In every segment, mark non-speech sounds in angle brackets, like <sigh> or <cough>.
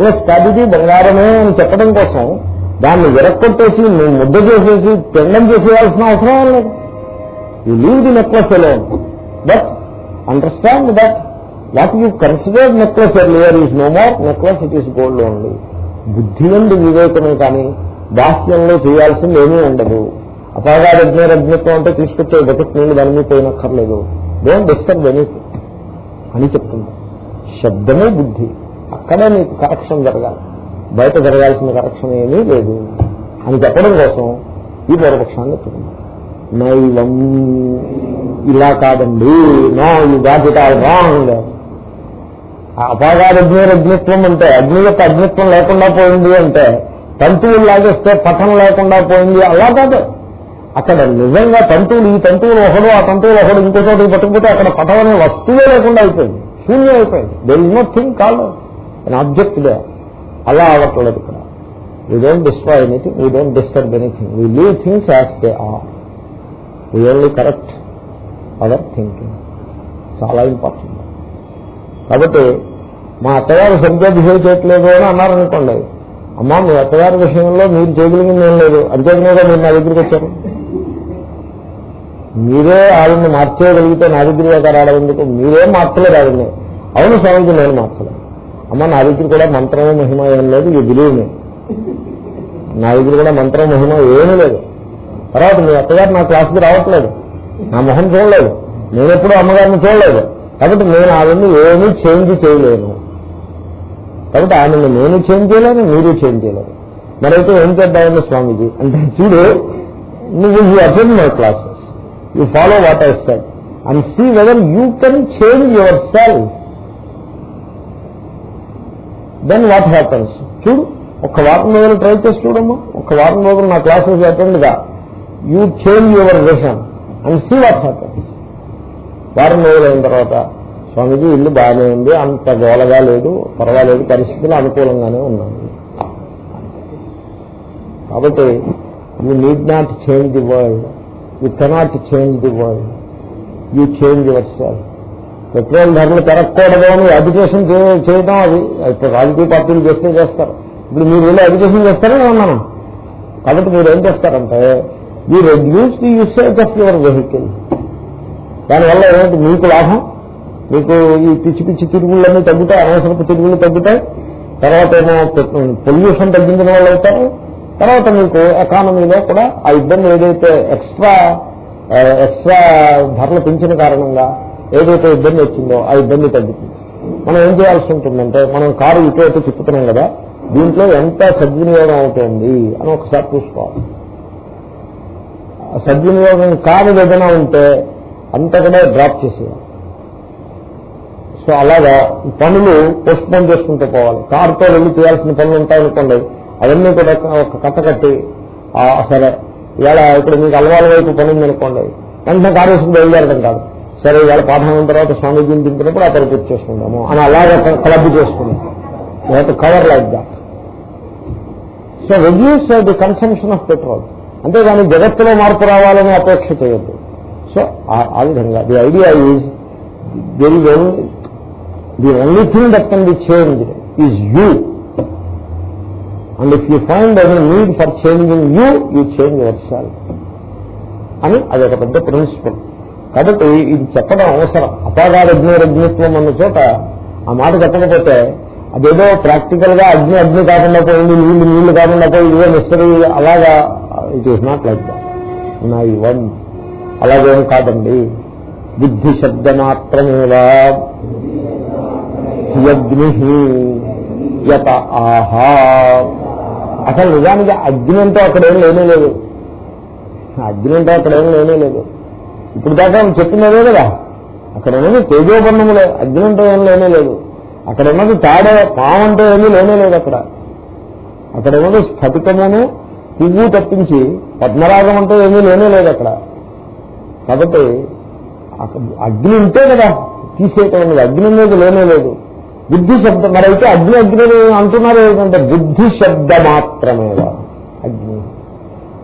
Necklace కాదు బంగారమే అని చెప్పడం కోసం దాన్ని విరక్కొట్టేసి నువ్వు ముద్ద చేసేసి పెండం చేసేయాల్సిన అవసరం లేదు. You leave the necklace alone but understand that what you consider necklace earlier is no more necklace it is gold only బుద్ధి నుండి వివేకమే కానీ బాహ్యంలో చేయాల్సింది ఏమీ ఉండదు. అపాగారజ్ఞ రజ్ఞత్వం అంటే తీసుకొచ్చే బకెట్ నీళ్ళు దాని మీద పోయినక్కర్లేదు. డోంట్ డిస్టర్బ్ ఎనీథింగ్ అని చెప్తుంది శబ్దమే బుద్ధి. అక్కడే నీకు కరెక్షన్ జరగాలి. బయట జరగాల్సిన కరెక్షన్ ఏమీ లేదు. అని చెప్పడం కోసం ఈ పూర్వపక్షాన్ని ఎత్తుకున్నాం. నైవం. ఇలా కాదండి. No you got it all wrong అపాగారజ్ఞ రజ్ఞత్వం అంటే అగ్ని యొక్క అగ్నిత్వం లేకుండా పోయింది అంటే తంతువులు లాగేస్తే పఠం లేకుండా పోయింది. అలా కాదు. అక్కడ నిజంగా తంతువులు ఈ తంతువులు ఒకడు ఆ తంతువులు ఒకడు ఇంకో చోట పట్టుకుపోతే అక్కడ పటం అనే వస్తువే లేకుండా అయిపోయింది. శూన్యం అయిపోయింది. There is no thing call an object they అలా అవ్వట్లేదు ఇక్కడ we don't destroy anything we don't disturb anything we leave things as they are we only correct our thinking చాలా ఇంపార్టెంట్ కాబట్టి మా అత్తగారు సరిగ్గా బిహేవ్ చేయట్లేదు అని అన్నారనుకోండి అమ్మా మీ అత్తగారి విషయంలో మీరు చేయగలిగింది ఏం లేదు. అంతేకానే మీరు నా దగ్గరికి వచ్చారు. మీరే ఆవిడని మార్చేయగలిగితే నా దగ్గర రావడం ఎందుకు? మీరే మార్చలేదు ఆవిడని అవును స్వామికి నేను మార్చలేదు అమ్మ నా దగ్గర కూడా మంత్రము మహిమ ఏం లేదు ఈ బిలీవ్ మీ నా దగ్గర కూడా మంత్రం మహిమ ఏమీ లేదు. తర్వాత మీ అత్తగారు నా క్లాస్కి రావట్లేదు. నా మొహం చూడలేదు. నేను ఎప్పుడూ అమ్మగారిని చూడలేదు. కాబట్టి నేను ఆవిడని ఏమీ చేంజ్ చేయలేను. కాబట్టి ఆమెను నేను చేంజ్ చేయలేను మీరు చేంజ్ చేయలేరు. మరైతే ఏం చేద్దామని స్వామీజీ? అంటే చూడు నువ్వు you attend my classes you follow what I said and see whether you can change yourself then what happens చూడు ఒక్క వారం రోజులు ట్రై చేసి చూడమ్మా. ఒక్క వారం రోజులు నా classes అటెండ్గా you change your vision and see what happens వారం రోజులు అయిన తర్వాత స్వామిజీ ఇల్లు బాగానే ఉంది. అంత గోలగా లేదు. పర్వాలేదు. పరిస్థితులు అనుకూలంగానే ఉన్నాయి. కాబట్టి you need not change the world you cannot change the world you change yourself petrol ధరలు పెరగకూడదు అని అడ్యుకేషన్ చేయడం అది. ఇప్పుడు రాజకీయ పార్టీలు చేస్తే చేస్తారు. ఇప్పుడు మీరు వెళ్ళి అడ్యుకేషన్ చేస్తారని అన్నాను కాబట్టి మీరు ఏం చేస్తారంటే you reduce the usage of your vehicle. దానివల్ల ఏమిటి? మీకు లాభం. మీకు ఈ పిచ్చి పిచ్చి తిరుగుళ్ళన్నీ తగ్గుతాయి అనవసరపు తిరుగులు తగ్గుతాయి. తర్వాత ఏమో పొల్యూషన్ తగ్గించిన వాళ్ళు అవుతారు. తర్వాత మీకు ఎకానమీలో కూడా ఆ ఇబ్బంది ఏదైతే ఎక్స్ట్రా ఎక్స్ట్రా ధరలు పెంచిన కారణంగా ఏదైతే ఇబ్బంది వచ్చిందో ఆ ఇబ్బంది తగ్గుతుంది. మనం ఏం చేయాల్సి ఉంటుందంటే మనం కారు ఇటు ఇటు తిప్పుతున్నాం కదా దీంట్లో ఎంత సద్వినియోగం అవుతుంది అని ఒకసారి చూసుకోవాలి. ఆ సద్వినియోగం కాని ఏదైనా ఉంటే అంతా కూడా డ్రాప్ చేసేయాలి. సో అలాగా పనులు పోస్ట్ పోన్ చేసుకుంటూ పోవాలి. కారుతో వెళ్ళి చేయాల్సిన పనులు ఉంటాయనుకోండి అవన్నీ కూడా ఒక కట్ట కట్టి సరే ఇవాళ ఇప్పుడు మీకు అలవాటు వైపు పని ఉందనుకోండి వెంటనే కారు వేసుకుని బయలుదేరడం కాదు. సరే ఇవాళ పాఠం అయిన తర్వాత స్వామీజీని దింపినప్పుడు ఆ పని పూర్తి చేసుకుందాము అని అలాగే క్లబ్ చేసుకున్నాం. Cover like that so reduce the consumption of petrol అంతేగాని జగత్తులో మార్పు రావాలని అపేక్ష చేయొద్దు. సో ఆ విధంగా the idea is there is only the only thing that can be change is you and if you find any need for changing you you change yourself అని అది ఒక పెద్ద ప్రిన్సిపల్ కాబట్టి ఇది చెప్పడం అవసరం. అపాగాధ అగ్నిరగ్నిత్వం అన్న చోట ఆ మాట చెప్పకపోతే అదేదో ప్రాక్టికల్గా అగ్ని అగ్ని కాకుండా పోయింది నీళ్ళు నీళ్ళు కాకుండా పోయి ఇదే మిస్టరీ అలాగా it is not like that నా ఇవన్ అలాగేం కాదండి. బుద్ధి శబ్ద మాత్రమేవా అగ్ని యత ఆహా. అసలు నిజానికి అగ్ని అంటే అక్కడ ఏం లేనే లేదు. అగ్ని అంటే అక్కడ ఏం లేనే లేదు. ఇప్పుడు దాకా చెప్పినదే కదా. అక్కడ ఉన్నది తేజోబర్ణములే అగ్ని అంటే ఏం లేనే లేదు. అక్కడ ఉన్నది తాడే పాము అంటే ఏమీ లేనే లేదు అక్కడ. అక్కడ ఉన్నది స్ఫటికమును పువ్వు తప్పించి పద్మరాగం అంటే ఏమీ లేనే లేదు అక్కడ. కాబట్టి అక్కడ అగ్ని ఉంటే కదా తీసేయటం అగ్ని అనేది లేనే లేదు. బుద్ధి శబ్దం మరైతే అగ్ని అగ్ని అంటున్నారు ఏంటంటే బుద్ధి శబ్ద మాత్రమే అగ్ని.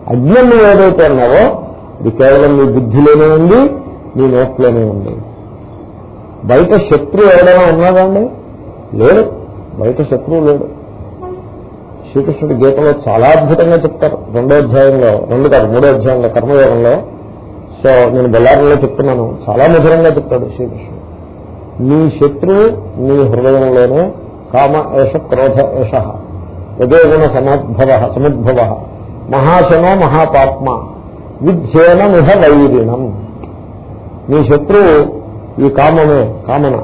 అగ్ని ఏదైతే ఉన్నావో ఇది కేవలం నీ బుద్ధిలోనే ఉంది నీ నోట్లోనే ఉంది. బయట శత్రువు ఎవరైనా ఉన్నాడండి లేడు బయట శత్రువు లేడు. శ్రీకృష్ణుడి గీతలో చాలా అద్భుతంగా చెప్తారు. రెండో అధ్యాయంలో రెండు కాదు మూడో అధ్యాయంలో కర్మయోగంలో. సో నేను బెల్లారంలో చెప్తున్నాను. చాలా మధురంగా చెప్తాడు శ్రీకృష్ణుడు. నీ శత్రువు నీ హృదయంలోనే కామ ఏష క్రోధ ఏష యజోగుణ సమద్భవ సముద్భవ. మహాశనో మహాపాత్మ విధ్యేన మిహ వైరిణం నీ శత్రువు ఈ కామమే కామన.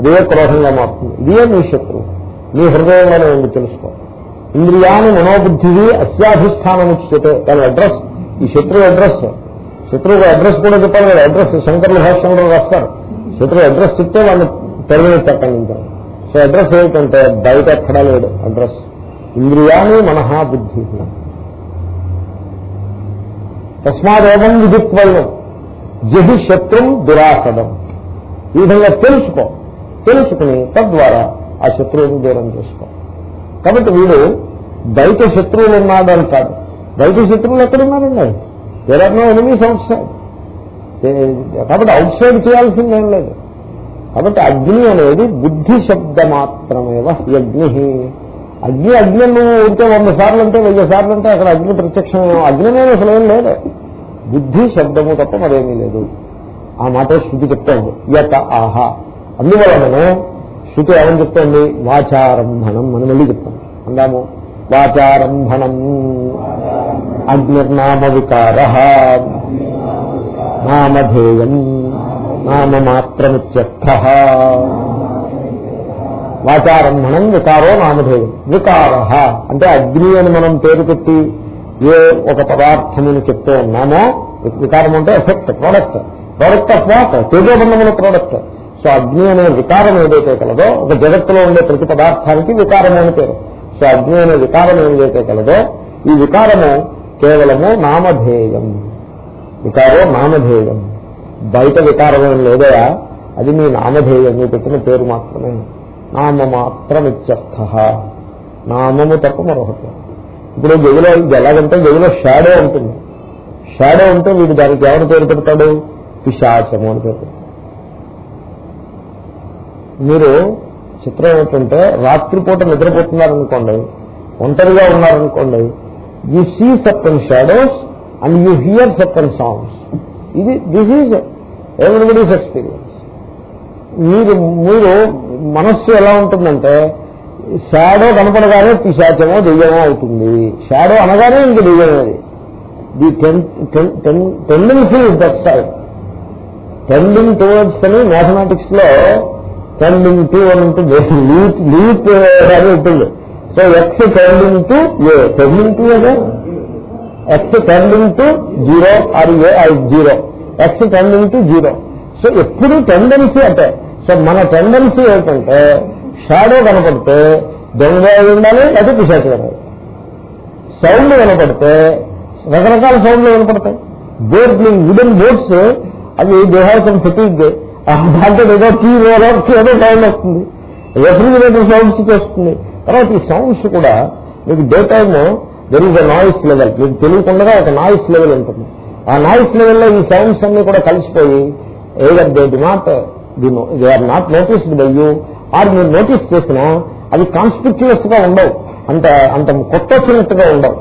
అదే క్రోధంగా మారుతుంది. ఇదే నీ శత్రువు. నీ హృదయంలోనే ఉంది తెలుసుకో. ఇంద్రియాన్ని మనోబుద్ధి అత్యాధిష్టానం ఇచ్చితే దాని అడ్రస్ ఈ శత్రువు అడ్రస్. శత్రువు అడ్రస్ కూడా చెప్పాలి కదా అడ్రస్ శంకర్ల భాషలో రాస్తారు. శత్రువు అడ్రస్ చెప్తే వాళ్ళు టెర్మినేట్ అక్కడించారు సో అడ్రస్ ఏమిటంటే బయట ఎక్కడా లేడు అడ్రస్. ఇంద్రియాన్ని మనహా బుద్ధి తస్మాదేవం విధిత్వయం జహి శత్రుం దురాసదం. ఈ విధంగా తెలుసుకో. తెలుసుకుని తద్వారా ఆ శత్రువుని దూరం చేసుకో. కాబట్టి వీడు బయట శత్రువులు ఉన్నాడు అంటాడు బయట శత్రువులు ఎక్కడున్నారండి ఎవరన్నా ఎనిమిది అవుట్ కాబట్టి అవుట్ సైడ్ చేయాల్సిందేం లేదు. కాబట్టి అగ్ని అనేది బుద్ధి శబ్ద మాత్రమేవ అగ్ని అగ్ని అగ్ని నువ్వు ఉంటే వంద సార్లు అంటే వెయ్యి సార్లు అంటే అక్కడ అగ్ని ప్రత్యక్షం అగ్ని అనేది అసలు ఏం లేదు. బుద్ధి శబ్దము తప్ప మరేమీ లేదు. ఆ మాట శృతి చెప్తోంది. యత ఆహా. అందువలనను శృతి ఏమని చెప్తోంది? వాచారంభణం అని మళ్ళీ చెప్తాం అందాము. వాచారంభణం అగ్నిర్నామ వికార. నామధేయం. నామమాత్రమిత్యర్థ. వాచారంభణం వికారో నామధేయం వికార అంటే అగ్ని అని మనం పేరు పెట్టి ఏ ఒక పదార్థమును చెప్తూ ఉన్నామో వికారం అంటే effect product product of what తేజోబంధముల product so అగ్ని అనే వికారం ఏదైతే కలదో ఒక జగత్తులో ఉండే ప్రతి పదార్థానికి వికారం అని పేరు. సో అగ్ని అనే వికారం ఏదైతే కలదో ఈ వికారము కేవలము నామధేయం. వికారో నామధేయం. బయట వికారం ఏం లేదయా? అది మీ నామధేయం మీ పెట్టిన పేరు మాత్రమే. నామ మాత్రం నామము తప్ప మరొకటి ఇప్పుడు గదిలో ఇది ఎలాగంటే గదిలో షాడో ఉంటుంది. షాడో ఉంటే వీడు దానికి ఎవరు పేరు పెడతాడు? పిశాచము అని పేరు మీరు చిత్రం ఏంటంటే రాత్రిపూట నిద్రపోతున్నారనుకోండి ఒంటరిగా ఉన్నారనుకోండి you see certain shadows and you hear certain songs ఇది దిస్ ఈజ్ ఎవ్రీబడీస్ ఎక్స్పీరియన్స్ మీరు మీరు మనస్సు ఎలా ఉంటుందంటే షాడో కనపడగానే పిశాచమో దెయ్యమో అవుతుంది. షాడో అనగానే ఇంక దెయ్యమేది అది. The tendency is that side tending towards అని మ్యాథమెటిక్స్లో టెండింగ్ టు అని ఉంటుంది. లీప్ లీప్ అని ఉంటుంది. So X tending to A tending to అదే X tending to zero or A I zero X tending to zero so ఎప్పుడు tendency అంటే so మన టెండెన్సీ ఏంటంటే షాడో కనపడితే దొంగ ఉండాలి అది పిశాచి కనపడాలి సౌండ్ కనపడితే రకరకాల సౌండ్లు కనపడతాయి బోర్డ్లింగ్ వుడెన్ బోర్డ్స్ అవి దేహాసం ఫెటిక్ దాంట్లో ఏదో టీ ఏదో సౌండ్ వస్తుంది. రెఫ్రిజిరేటర్ సౌండ్స్ వస్తుంది. తర్వాత ఈ సౌండ్స్ కూడా మీకు day time there is a noise level మీకు తెలియకుండా ఒక నాయిస్ లెవెల్ ఉంటుంది. ఆ నాయిస్ లెవెల్లో ఈ సౌండ్స్ అన్ని కూడా కలిసిపోయి either they do not they are not noticed by you or మీరు నోటీస్ చేసినా అవి కాన్స్పిక్యువస్గా ఉండవు. అంత అంత కొత్త వచ్చినట్టుగా ఉండవు.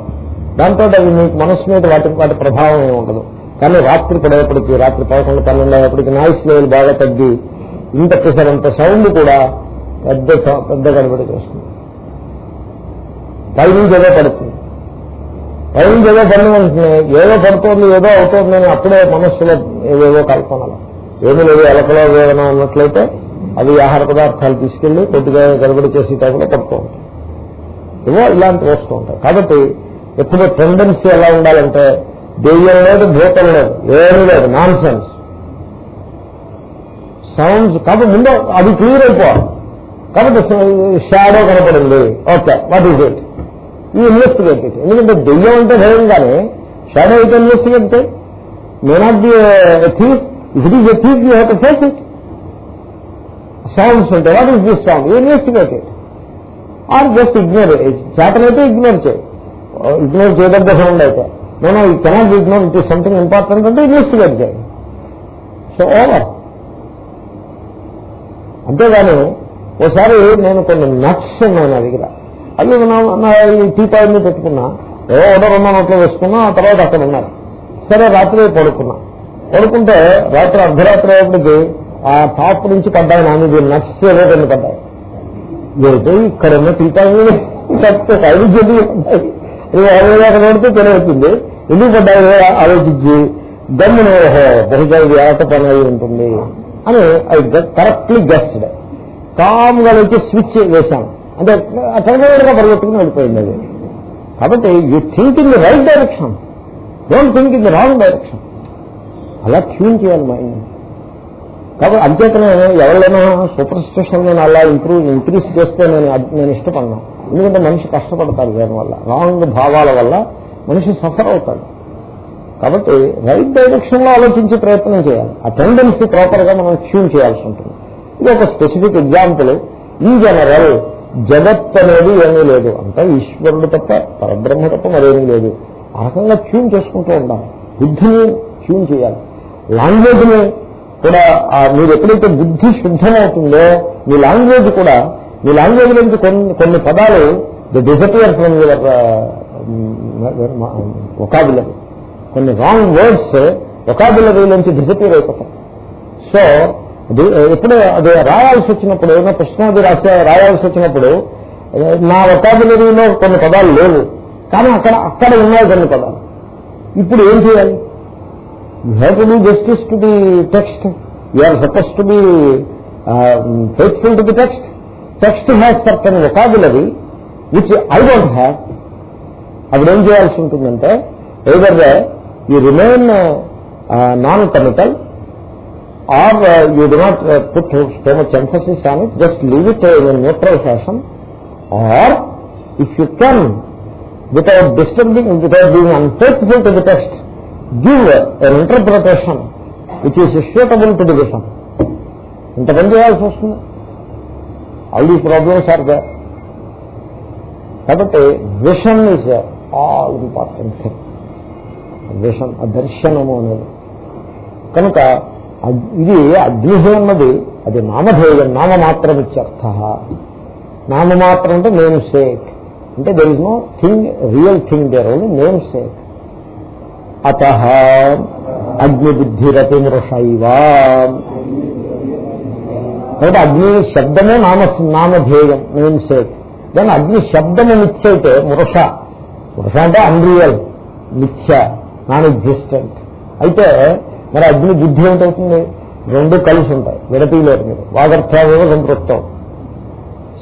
దాంతో అవి మీకు మనస్సు మీద వాటి వాటి ప్రభావం ఏమి ఉండదు. కానీ రాత్రి పడేపటికి రాత్రి పదకొండు పన్నెండు అయ్యేపటికి నాయిస్ లెవెల్ బాగా తగ్గి ఇంత పిసరంత సౌండ్ కూడా పెద్ద పెద్ద గడబడి చేస్తుంది పైనుంచి ఏదో పడుతుంది. పైనుంచి ఏదో పడిన వెంటనే ఏదో పడుతోంది ఏదో అవుతోంది అని అప్పుడే మనస్సులో ఏవేవో కల్పనలు. ఏమీ లేదు ఎలకలో వేదన ఉన్నట్లయితే అవి ఆహార పదార్థాలు తీసుకెళ్ళి కొద్దిగా గడబడి చేసి టైంలో పడుతూ ఉంటాయి ఏవో ఇలాంటివి వస్తూ ఉంటాయి. కాబట్టి ఎప్పుడు టెండెన్సీ ఎలా ఉండాలంటే దెయ్యం లేదు భూతం లేదు ఏమీ లేదు నాన్ సెన్స్ సౌండ్స్ కాబట్టి ముందు అది క్లియర్ అయిపోవాలి. కాబట్టి షాడో కనపడింది. ఓకే వాట్ ఈజ్ ఇట్ ఈ ఇన్వెస్టిగేట్ ఇట్ ఎందుకంటే దెయ్యం అంటే భయం కానీ షాడో అయితే investigate may not be thief if it is a thief you have to face it sounds అంటే what is this song you investigate it or just ignore చేతనైతే ignore చేయి. ఇగ్నోర్ చేయదగ్గ సౌండ్ అయితే నేను ఈ cannot ignore it is something important అంటే investigate చేయి. So over అంతేగాని ఓసారి నేను కొన్ని నట్స్ ఉన్నాయి నా దగ్గర అవి ఈ టీ పాయింట్ పెట్టుకున్నా. ఏదో ఆర్డర్ రెండో నోట్లో వేసుకున్నా ఆ తర్వాత అక్కడ ఉన్నారు. సరే రాత్రి పడుకున్నా. పడుకుంటే రాత్రి అర్ధరాత్రి అయ్యేప్పటికి ఆ టాప్ నుంచి పడ్డాయి నా మీద నట్స్ ఏవో కొన్ని పడ్డాయి. ఏదో ఇక్కడ ఉన్న టీ పాయింట్ చెప్తే ఐదు పడ్డాయి అక్కడ పడితే తెలియవుతుంది. ఎందుకు పడ్డాయి? ఆలోచించి దమ్మును ఓహో బహుశా ఇది ఏట పని అయి ఉంటుంది అని ఐ కరెక్ట్లీ గెస్డ్ కామ్గా వచ్చి స్విచ్ వేశాను అంటే అటర్గా పరిగెత్తుకుని వెళ్ళిపోయింది అది. కాబట్టి you think in the right direction don't think in the wrong direction అలా ట్యూన్ చేయాలి మైండ్ కాబట్టి అంచేతనే ఎవరైనా సూపర్ స్టిషన్ నేను అలా ఇంప్రూవ్ ఇంక్రీజ్ చేస్తే నేను నేను ఇష్టపడినా. ఎందుకంటే మనిషి కష్టపడతాడు దానివల్ల రాంగ్ భావాల వల్ల మనిషి సఫర్ అవుతాడు. కాబట్టి రైట్ డైరెక్షన్లో ఆలోచించే ప్రయత్నం చేయాలి. ఆ టెండెన్సీ ప్రాపర్గా మనం ట్యూన్ చేయాల్సి ఉంటుంది. ఇది ఒక స్పెసిఫిక్ ఎగ్జాంపుల్ ఈ జనరల్ జగత్ అనేది ఏమీ లేదు. అంతా ఈశ్వరుడు తప్ప పరబ్రహ్మ తప్ప మరేమీ లేదు. ఆ రకంగా ట్యూన్ చేసుకుంటూ ఉండాలి. బుద్ధిని ట్యూన్ చేయాలి. లాంగ్వేజ్ని కూడా మీరు ఎప్పుడైతే బుద్ధి శుద్ధమవుతుందో మీ లాంగ్వేజ్ కూడా మీ లాంగ్వేజ్ నుంచి కొన్ని కొన్ని పదాలు the disappear from your vocabulary కొన్ని రాంగ్ వర్డ్స్ ఒకాబులరీ నుంచి డిజపియర్ అయిపోతాయి. సో uh, ఎప్పుడు అది రాయాల్సి వచ్చినప్పుడు ఏదైనా ప్రశ్నాది రాసే రాయాల్సి వచ్చినప్పుడు uh, నా ఒకాబులరీలో కొన్ని పదాలు లేవు. కానీ అక్కడ అక్కడ ఉన్నాయి కొన్ని పదాలు. ఇప్పుడు ఏం చేయాలి? You have to do justice to the text you are suppose to be faithful to the text text has certain vocabulary which I don't have అప్పుడు ఏం చేయాల్సి ఉంటుందంటే either you remain non technical or you do not put so much emphasis on it just leave it in neutral fashion or if you can without disturbing without being unfaithful to the text give an interpretation which is suitable to the vision ఇంత పని చేయాల్సి వస్తుంది. All these problems are they కాబట్టి vision is all important thing vision దర్శనము అనేది. కనుక ఇది అగ్నిహే ఉన్నది అది నామధేయం నామమాత్రం ఇత్యర్థ నామమాత్రం అంటే నేమ్ సేక్ అంటే there is no thing real thing there only namesake అత అగ్నిబుద్ధిరతి మృషైవ కాబట్టి అగ్ని శబ్దమే నామ నామధేయం నేమ్ సేట్ దాని అగ్ని శబ్దము మిథ్య అయితే మృష. మృష అంటే అన్రియల్ మిథ్య నాన్ ఎగ్జిస్టెంట్ అయితే మరి అగ్ని బుద్ధి ఏమిటవుతుంది? రెండు కలిసి ఉంటాయి విడతీయలేరు మీరు. వాగర్థావేవ సంతృప్తం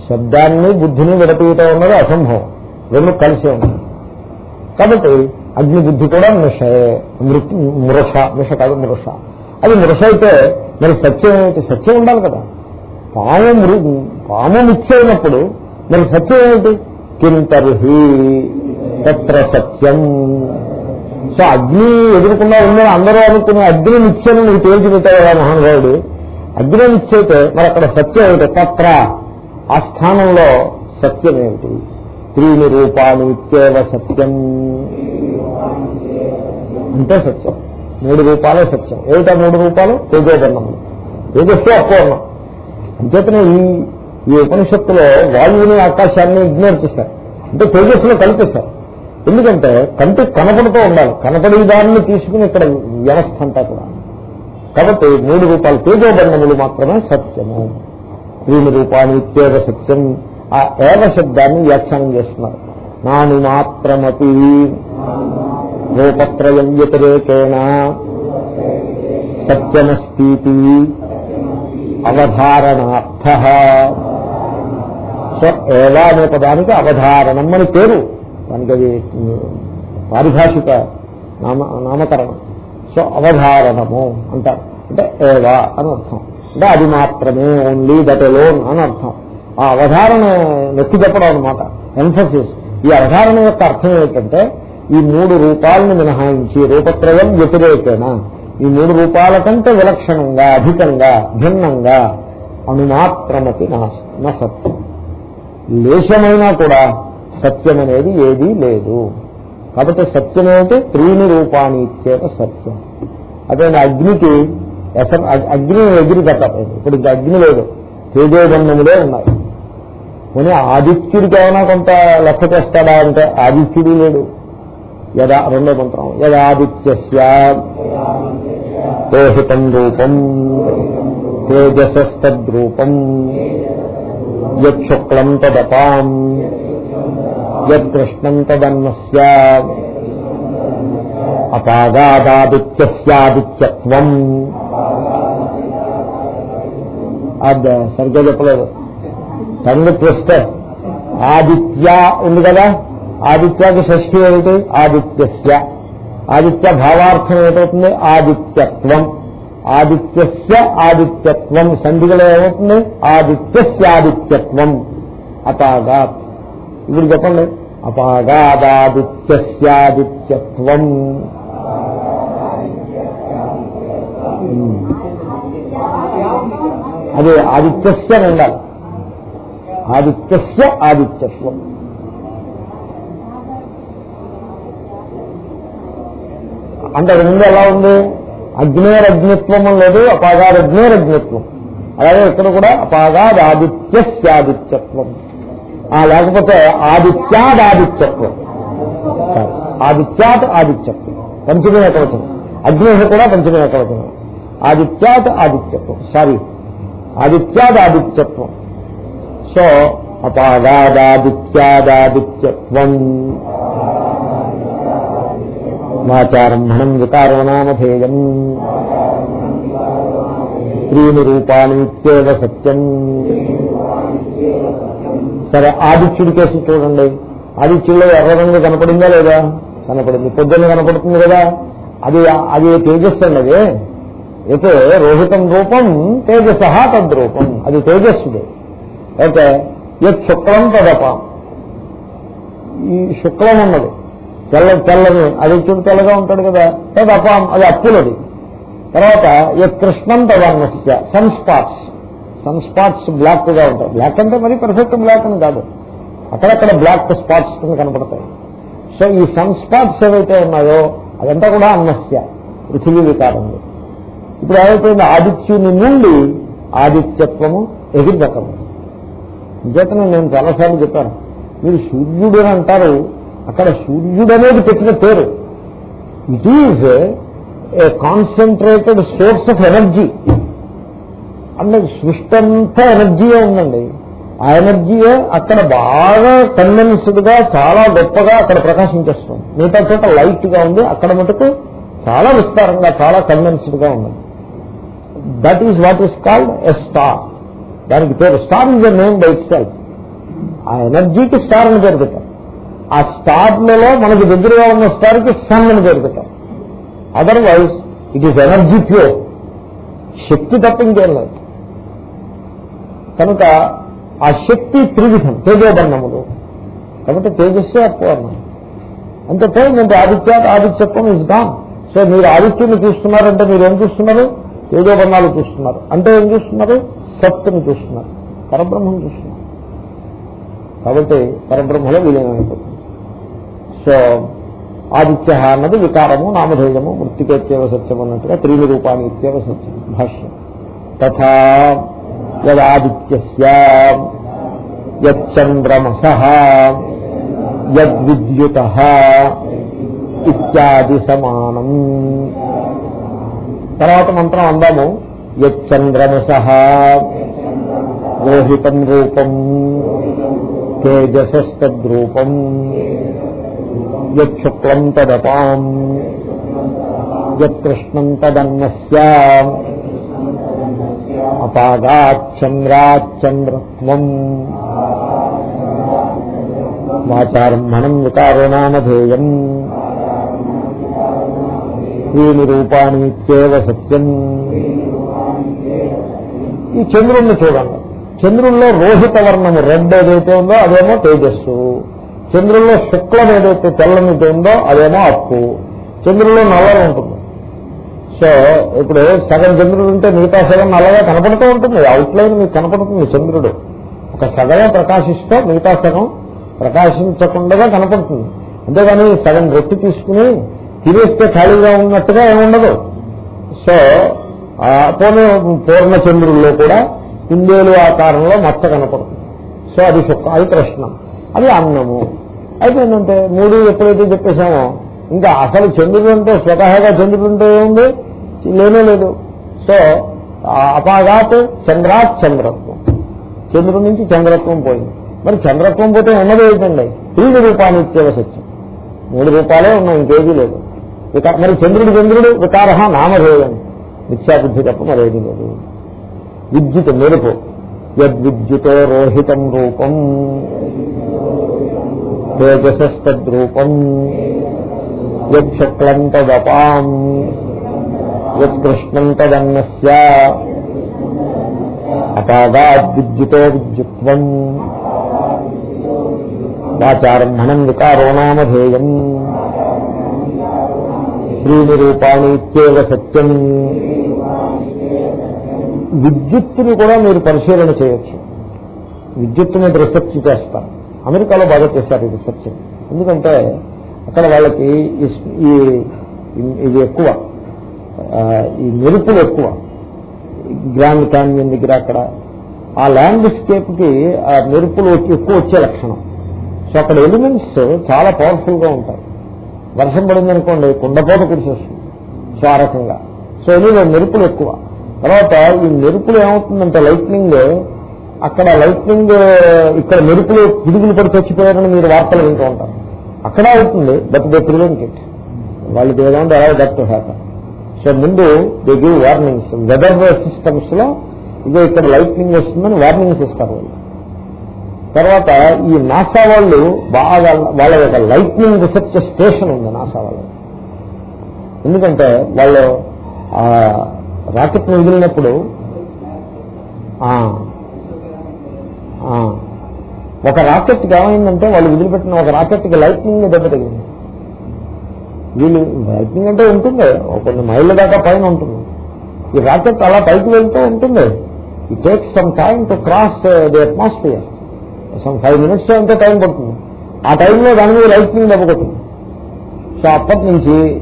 శబ్దాన్ని బుద్ధిని విడతీయటం అన్నది అసంభవం. రెండు కలిసే ఉంటాయి. కాబట్టి అగ్ని బుద్ధి కూడా మిషయే మృతి మృష మిష కాదు మృష. అది మృష అయితే మరి సత్యం ఏమిటి? సత్యం ఉండాలి కదా. పాము మృ పాము మిచ్చైనప్పుడు మరి సత్యం ఏమిటి? కింతర్హి తత్ర సత్యం. సో అగ్ని ఎదుర్కొన్నా ఉందని అందరూ అనుకునే అగ్ని నిత్యం నీకు తేల్చి పెట్టావు కదా మహానుభావుడు. అగ్ని నిత్యైతే మరి అక్కడ సత్యం ఏమిటి? తత్ర ఆ స్థానంలో సత్యం ఏమిటి? త్రీని రూపాలు నిత్యేవ సత్యం. అంటే సత్యం. మూడు రూపాలే సత్యం. ఏమిటా మూడు రూపాలు? తేజోబర్ణములు తేజస్సు అపూర్ణం. అంచేతనే ఈ ఈ ఉపనిషత్తులో వాయువుని ఆకాశాన్ని ఇగ్నోర్ చేశారు. అంటే తేజస్సులో కల్పిస్తారు. ఎందుకంటే కంటికి కనపడుతూ ఉండాలి. కనపడే దాన్ని తీసుకుని ఇక్కడ వ్యవస్థ అంతా కూడా. కాబట్టి మూడు రూపాయలు తేజోబర్ణములు మాత్రమే సత్యము. త్రీని రూపాన్ని ఇత్యేవ సత్యం. ఆ ఏవ శబ్దాన్ని వ్యాఖ్యానం చేస్తున్నారు. నాను మాత్రమపి రూపత్రయం వ్యతిరేకేణ సత్యమస్తి అవధారణార్థ. సో ఏలా అనే పదానికి అవధారణం అని పేరు. దానికి అది పారిభాషిక నామ నామకరణం. సో అవధారణము అంటారు. అంటే ఏవా అని అర్థం. అంటే అది మాత్రమే ఓన్లీ దట్ ఎలోన్ అని అర్థం. ఆ అవధారణ నొక్కి చెప్పడం అనమాట ఎంఫసిస్ ఈ అవధారణ యొక్క అర్థం ఏంటంటే ఈ మూడు రూపాలను మినహాయించి రూపత్రయం వ్యతిరేకేన ఈ మూడు రూపాల కంటే విలక్షణంగా అధికంగా భిన్నంగా అణుమాత్రమతి నా సత్యం. లేశమైనా కూడా సత్యం అనేది ఏదీ లేదు. కాబట్టి సత్యం ఏమిటి త్రీని రూపాన్ని ఇచ్చేట సత్యం. అదే అగ్నికి అగ్ని ఎగిరి కట్టలేదు ఇప్పుడు ఇంకా అగ్ని లేదు. తేజోబంధములే ఉన్నాయి. పోనీ ఆదిత్యుడికి ఏమైనా కొంత లెక్క చేస్తాడా అంటే ఆదిత్యుడు లేడు. యదా రెండో మంత్రం. యదాదిత్యస్య దోహితం రూపం తేజసస్తద్రూపం యక్షుక్లం తదపాం యత్కృష్ణం తదన్నస్య అపాగాదాదిత్యస్యాదిత్యత్వం. అది సరిగ్గా చెప్పలేదు. టంగ్ ట్విస్టర్ ఆదిత్య ఉంది కదా? ఆదిత్యకి షష్ఠి ఏమిటి? ఆదిత్యస్య. ఆదిత్య భావార్థం ఏమవుతుంది ఆదిత్యత్వం. ఆదిత్యస్య ఆదిత్యత్వం. సంధిలో ఏమవుతుంది ఆదిత్యస్యాదిత్యత్వం అపాగాత్ ఇప్పుడు చెప్పండి. అపాగాదాదిత్యస్యాదిత్యత్వం అది ఆదిత్యస్య ఉండాలి. ఆదిత్యస్య ఆదిత్యత్వం అంటే రెండు ముందు ఎలా ఉంది? అగ్నేరగ్నిత్వం లేదు అపాగారగ్నేరగ్నిత్వం అలాగే ఇక్కడ కూడా అపాగాదాదిత్యస్యాదిత్యత్వం. ఆ, లేకపోతే ఆదిత్యాదాదిత్యత్వం. ఆదిత్యాత్ ఆదిత్యత్వం. పంచమే ఏకవచనం. అగ్ని కూడా పంచమే ఏకవచనం. ఆదిత్యాత్ ఆదిత్యత్వం. సారీ ఆదిత్యాద్ ఆదిత్యత్వం సో అపాగాదాదిత్యాదాదిత్యత్వం వాచారంభణం వికారనామధేయం త్రీని రూపాణిత్యేవ సత్యం సరే ఆదిత్యుడి కేసు చూడండి. ఆదిత్యుల్లో ఎర్ర రంగు కనపడిందా లేదా? కనపడింది. పొద్దున్న కనపడుతుంది కదా. అది అది తేజస్సు అన్నది. అయితే రోహితం రూపం తేజస తద్రూపం. అది తేజస్సుదే. అయితే ఏ శుక్లం తదప ఈ శుక్లం ఉన్నది. తెల్ల తెల్లని ఆదిత్యుడు తెల్లగా ఉంటాడు కదా. తదపాం అది అప్పులది. తర్వాత యత్ కృష్ణం తదన్నస్య సన్ స్పాట్స్. సన్ స్పాట్స్ బ్లాక్గా ఉంటాయి. బ్లాక్ అంటే మరి పర్ఫెక్ట్ బ్లాక్ అని కాదు. అక్కడక్కడ బ్లాక్ స్పాట్స్ కింద కనపడతాయి. సో ఈ సన్ స్పాట్స్ ఏవైతే ఉన్నాయో అదంతా కూడా అన్నస్య పృథివీ వికారంలో. ఇప్పుడు ఏమైపోయింది? ఆదిత్యుని నుండి ఆదిత్యత్వము ఎగిరిదకము అంచేతనే నేను చాలాసార్లు చెప్పాను. మీరు సూర్యుడు అని అంటారు. అక్కడ సూర్యుడు అనేది పెట్టిన పేరు. It is a concentrated source of energy అంటే సృష్టి అంతా ఎనర్జీయే ఉందండి. ఆ ఎనర్జీయే అక్కడ బాగా కన్వెన్స్డ్గా చాలా గొప్పగా అక్కడ ప్రకాశించేస్తుంది. మిగతా చోట లైట్గా ఉంది. అక్కడ మటుకు చాలా విస్తారంగా చాలా కన్వెన్స్డ్గా ఉంది. That is what is called a star దానికి పేరు star is the name by self ఆ ఎనర్జీకి స్టార్ అని పేరు పెట్టారు. ఆ స్టార్లలో మనకు దగ్గరగా ఉన్న స్టార్కి సన్ అని పేరు పెట్టారు. Otherwise it is energy pure శక్తి తప్ప ఇంకేం లేదు. కనుక ఆ శక్తి త్రివిధం తేజోబర్ణములు. కాబట్టి తేజస్సే అపూర్ణం అంతే పోయిందంటే ఆదిత్య ఆదిత్యత్వం ఇస్ గాన్ సో మీరు ఆదిత్యుని చూస్తున్నారంటే మీరు ఏం చూస్తున్నారు? తేజోబర్ణాలు చూస్తున్నారు. అంటే ఏం చూస్తున్నారు? సత్తుని చూస్తున్నారు. పరబ్రహ్మం చూస్తున్నారు. కాబట్టి పరబ్రహ్మలో విలీనమైపోతుంది. సో ఆదిత్య అన్నది వికారము నామధేయము మృతికేత్యవ సత్యం అన్నట్టుగా త్రీని రూపాన్ని ఇత్యవ సత్యం భాష్యం. తథా యద్విద్యుత ఇత్యాది సమానం. తర్వాత మంత్రం అందాము. యచ్చంద్రమస రోహితం రూపం తేజసస్తద్రూపం యక్షుక్లం తదపాం యత్కృష్ణం తదన్నస్య అపాగాచంద్రాచంద్రత్వం వాచారంభణం వికారో నామధేయం త్రీని రూపాణిత్యేవ సత్యం ఈ చంద్రుణ్ణి చూడండి. చంద్రుల్లో రోహిత వర్ణము రెడ్ ఏదైతే ఉందో అదేమో తేజస్సు. చంద్రుల్లో శుక్లం ఏదైతే తెల్లనిది ఉందో అదేమో అప్పు. చంద్రుల్లో నల్లగా ఉంటుంది. సో ఇప్పుడు సగం చంద్రుడు ఉంటే మిగతా సగం నల్లగా కనపడుతూ ఉంటుంది. అవుట్లైన్ మీకు కనపడుతుంది చంద్రుడు. ఒక సగమే ప్రకాశిస్తూ మిగతా సగం ప్రకాశించకుండా కనపడుతుంది. అంతేగాని సగం రొట్టి తీసుకుని తినేస్తే ఖాళీగా ఉన్నట్టుగా ఏముండదు. సో పోనీ పూర్ణచంద్రుల్లో కూడా కుందేలు ఆకారంలో మచ్చ కనపడుతుంది. సో అది శుక్ల అది ప్రశ్నం. అది అన్నము. అయిపోయిందంటే మూడు ఎప్పుడైతే చెప్పేశామో ఇంకా అసలు చంద్రుడు అంటే స్వతహాగా చంద్రుడు అంటే ఏముంది? లేనే లేదు. సో అపాగాత్ చంద్రాత్ చంద్రత్వం. చంద్రుడి నుంచి చంద్రత్వం పోయింది. మరి చంద్రత్వం పోతే ఉన్నది ఏంటండి? త్రీడు రూపాన్ని ఇచ్చేవ సత్యం. మూడు రూపాలే ఉన్నాయి ఇంకేదీ లేదు. వికా మరి చంద్రుడు చంద్రుడు వికార నామధేయం. మిథ్యాబుద్ధి తప్ప మరేది లేదు. విద్యుత్ మెరుపు. యద్విద్యుతో రోహితం రూపం. తేజసస్తద్రూపం. యక్షక్లం తదపాం యత్కృష్ణం తదన్నస్య అపాదాద్విద్యుతో విద్యుత్వం. వాచారంభణం వికారో నామధేయం త్రీని ఇత్యేవ సత్యం విద్యుత్తుని కూడా మీరు పరిశీలన చేయొచ్చు. విద్యుత్తుని మీద రీసెర్చ్ చేస్తారు అమెరికాలో బాగా చేస్తారు ఈ రీసెర్చ్. ఎందుకంటే అక్కడ వాళ్ళకి ఈ- ఇది ఎక్కువ. ఈ మెరుపులు ఎక్కువ. గ్రాండ్ క్యాన్యన్ దగ్గర అక్కడ. ఆ ల్యాండ్స్కేప్కి ఆ మెరుపులు ఎక్కువ వచ్చే లక్షణం. సో అక్కడ ఎలిమెంట్స్ చాలా పవర్ఫుల్గా ఉంటాయి. వర్షం పడింది అనుకోండి కుండపోత కురిసేస్తుంది. సో ఆ రకంగా. సో ఇది మెరుపులు ఎక్కువ. తర్వాత ఈ మెరుపులు ఏమవుతుందంటే లైట్నింగ్ అక్కడ లైట్నింగ్ ఇక్కడ మెరుపులు పిడుగులు పడి చచ్చిపోయారని మీరు వార్తలు వింటూ ఉంటారు. అక్కడ అవుతుంది బట్ దే ప్రివెంట్ ఇట్ వాళ్ళు దేదంటే అలా దట్ టు హ్యాపన్ సో ముందు దే గివ్ వార్నింగ్స్ వెదర్ సిస్టమ్స్లో ఇదే ఇక్కడ లైట్నింగ్ వస్తుందని వార్నింగ్స్ ఇస్తారు వాళ్ళు. తర్వాత ఈ నాసా వాళ్ళు బాగా వాళ్ళ యొక్క లైట్నింగ్ రీసెర్చ్ స్టేషన్ ఉంది నాసా వాళ్ళు ఎందుకంటే వాళ్ళు రాకెట్ వదిలినప్పుడు ఆ, ఆ, ఒక రాకెట్కి ఏమైందంటే వాళ్ళు వదిలిపెట్టిన ఒక రాకెట్కి లైట్నింగ్ దెబ్బ తగిలింది. వీళ్ళు లైట్నింగ్ అంటే ఉంటుంది ఒక కొన్ని మైళ్ళ దాకా పైన ఉంటుంది. ఈ రాకెట్ అలా పైకి వెళ్తూ ఉంటుంది. It takes some time to cross the atmosphere some five minutes ఎంతో టైం పడుతుంది. ఆ టైంలో దాని మీద లైట్నింగ్ దెబ్బ కొట్టింది. సో అప్పటి నుంచి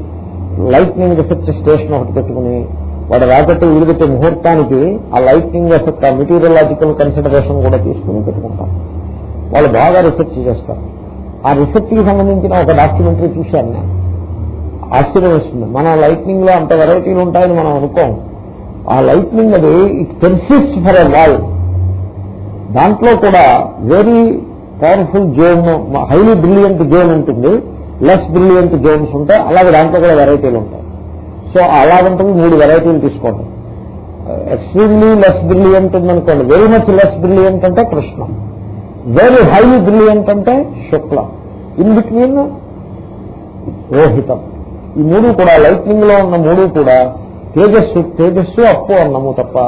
లైట్నింగ్ రీసెర్చ్ స్టేషన్ ఒకటి పెట్టుకుని వాడు రాకెట్ విడిపెట్టే ముహూర్తానికి ఆ లైట్నింగ్ ఎఫెక్ట్ ఆ మెటీరియలాజికల్ కన్సిడరేషన్ కూడా తీసుకుని పెట్టుకుంటాం. వాళ్ళు బాగా రీసెర్చ్ చేస్తారు. ఆ రీసెర్చ్కి సంబంధించిన ఒక డాక్యుమెంటరీ చూశాను నేను. ఆశ్చర్యం వస్తుంది. మన లైట్నింగ్లో అంత వెరైటీలు ఉంటాయని మనం అనుకోం. ఆ లైట్నింగ్ అది it persist for a while దాంట్లో కూడా very powerful zone highly brilliant zone ఉంటుంది. లెస్ బ్రిలియంట్ జోన్స్ ఉంటాయి. అలాగే దాంట్లో కూడా వెరైటీలు ఉంటాయి. సో అలాగంటుంది మూడు వెరైటీలు తీసుకోండి ఎక్స్ట్రీమ్లీ లెస్ బ్రిలియంట్ ఉందనుకోండి వెరీ మచ్ లెస్ బ్రిలియంట్ అంటే కృష్ణ. వెరీ హైలీ బ్రిలియంట్ అంటే శుక్ల. In between రోహితం. ఈ మూడు కూడా లైట్నింగ్లో ఉన్న మూడు కూడా తేజస్సు తేజస్సు అప్పు అన్నము తప్ప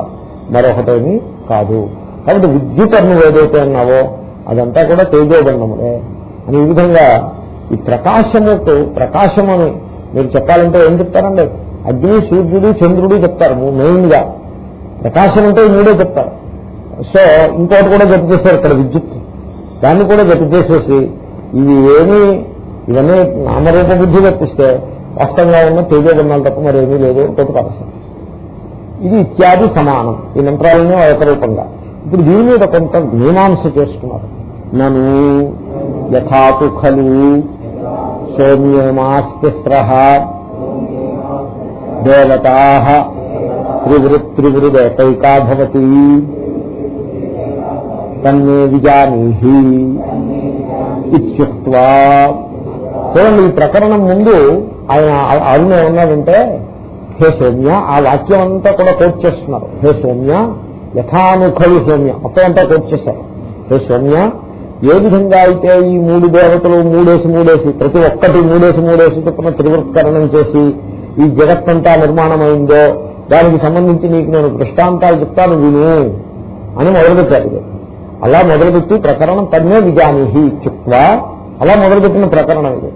మరొకటేమీ కాదు. కాబట్టి విద్యుత్ అన్నం ఏదైతే అన్నావో అదంతా కూడా తేజోబంధములే. అని ఈ విధంగా ఈ ప్రకాశముకు ప్రకాశమని మీరు చెప్పాలంటే ఏం చెప్తారండి? అగ్ని సూర్యుడు చంద్రుడు చెప్తారు మెయిన్గా ప్రకాశం అంటే ఈ మూడే చెప్తారు. సో ఇంకోటి కూడా జత చేశారు ఇక్కడ విద్యుత్. దాన్ని కూడా జత చేసేసి ఇవి ఏమీ ఇవన్నీ నామరూప బుద్ధి తప్పిస్తే వాస్తవంగా ఉన్న తేజోగుణాలు తప్ప మరేమీ లేదు ఇంకొక పరసం ఇది ఇత్యాది సమానం. ఈ మంత్రాలన్నీ ఏకరూపంగా ఇప్పుడు దీని మీద కొంత మీమాంస చేసుకున్నారు నను యథాతు ఖలు సౌమ్యమాస్తిస్ర దేవతా త్రివృత్ త్రివృదేకైకా భవతి తన్మే విజానీహి ఇత్యుక్త్వా. చూడండి ఈ ప్రకరణం ముందు ఆయన అరుణ ఏమన్నాడంటే హే సౌమ్య ఆ వాక్యం అంతా కూడా కోట్ చేస్తున్నారు. హే సౌమ్య యథానుఖలు సౌమ్య మొత్తం అంతా కోట్ చేశారు. హే సౌమ్య ఏ విధంగా అయితే ఈ మూడు దేవతలు మూడేసి మూడేసి ప్రతి ఒక్కటి మూడేసి మూడేసి చొప్పున త్రివృత్కరణం చేసి ఈ జగత్తంతా నిర్మాణమైందో దానికి సంబంధించి నీకు నేను దృష్టాంతాలు చెప్తాను విను అని మొదలుపెట్టారు అలా మొదలుపెట్టి ప్రకరణం తన్నే విజానిహి చెప్తా అలా మొదలుపెట్టిన ప్రకరణం ఇది.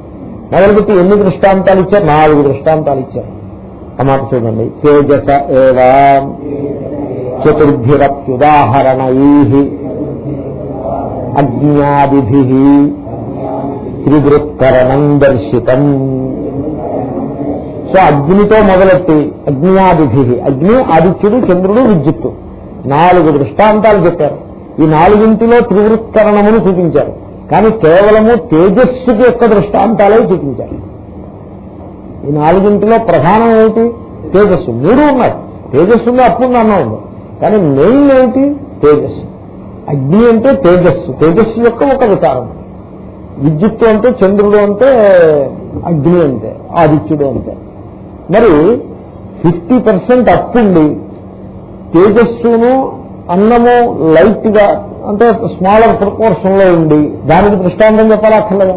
మొదలుపెట్టి ఎన్ని దృష్టాంతాలు ఇచ్చారు? నాలుగు దృష్టాంతాలు ఇచ్చారు. ఆ మాట చూడండి. తేజస ఏవా చతుర్భిరప్యుదాహరణై అజ్ఞాదిభి త్రివృత్కరణం దర్శితం. సో అగ్నితో మొదలెట్టి అగ్నియాదిధి అగ్ని ఆదిత్యుడు చంద్రుడు విద్యుత్తు. నాలుగు దృష్టాంతాలు చెప్పారు. ఈ నాలుగింటిలో త్రివృత్కరణమును చూపించారు. కానీ కేవలము తేజస్సుకి యొక్క దృష్టాంతాలే చూపించారు. ఈ నాలుగింటిలో ప్రధానం ఏమిటి? తేజస్సు. మూడు ఉన్నాయి. తేజస్సు ఉంది అప్పుడు అన్న ఉంది కానీ మెయిన్ ఏమిటి? తేజస్సు. అగ్ని అంటే తేజస్సు. తేజస్సు యొక్క ఒక వికారం విద్యుత్తు అంటే చంద్రుడు అంటే అగ్ని అంటే ఆదిత్యుడు అంటే. మరి ఫిఫ్టీ పర్సెంట్ అప్పుండి తేజస్సును అన్నము లైట్గా అంటే స్మాలర్ ప్రపోర్షన్లో ఉండి దానికి దృష్టాంతం చెప్పాలా అక్కర్లేదా?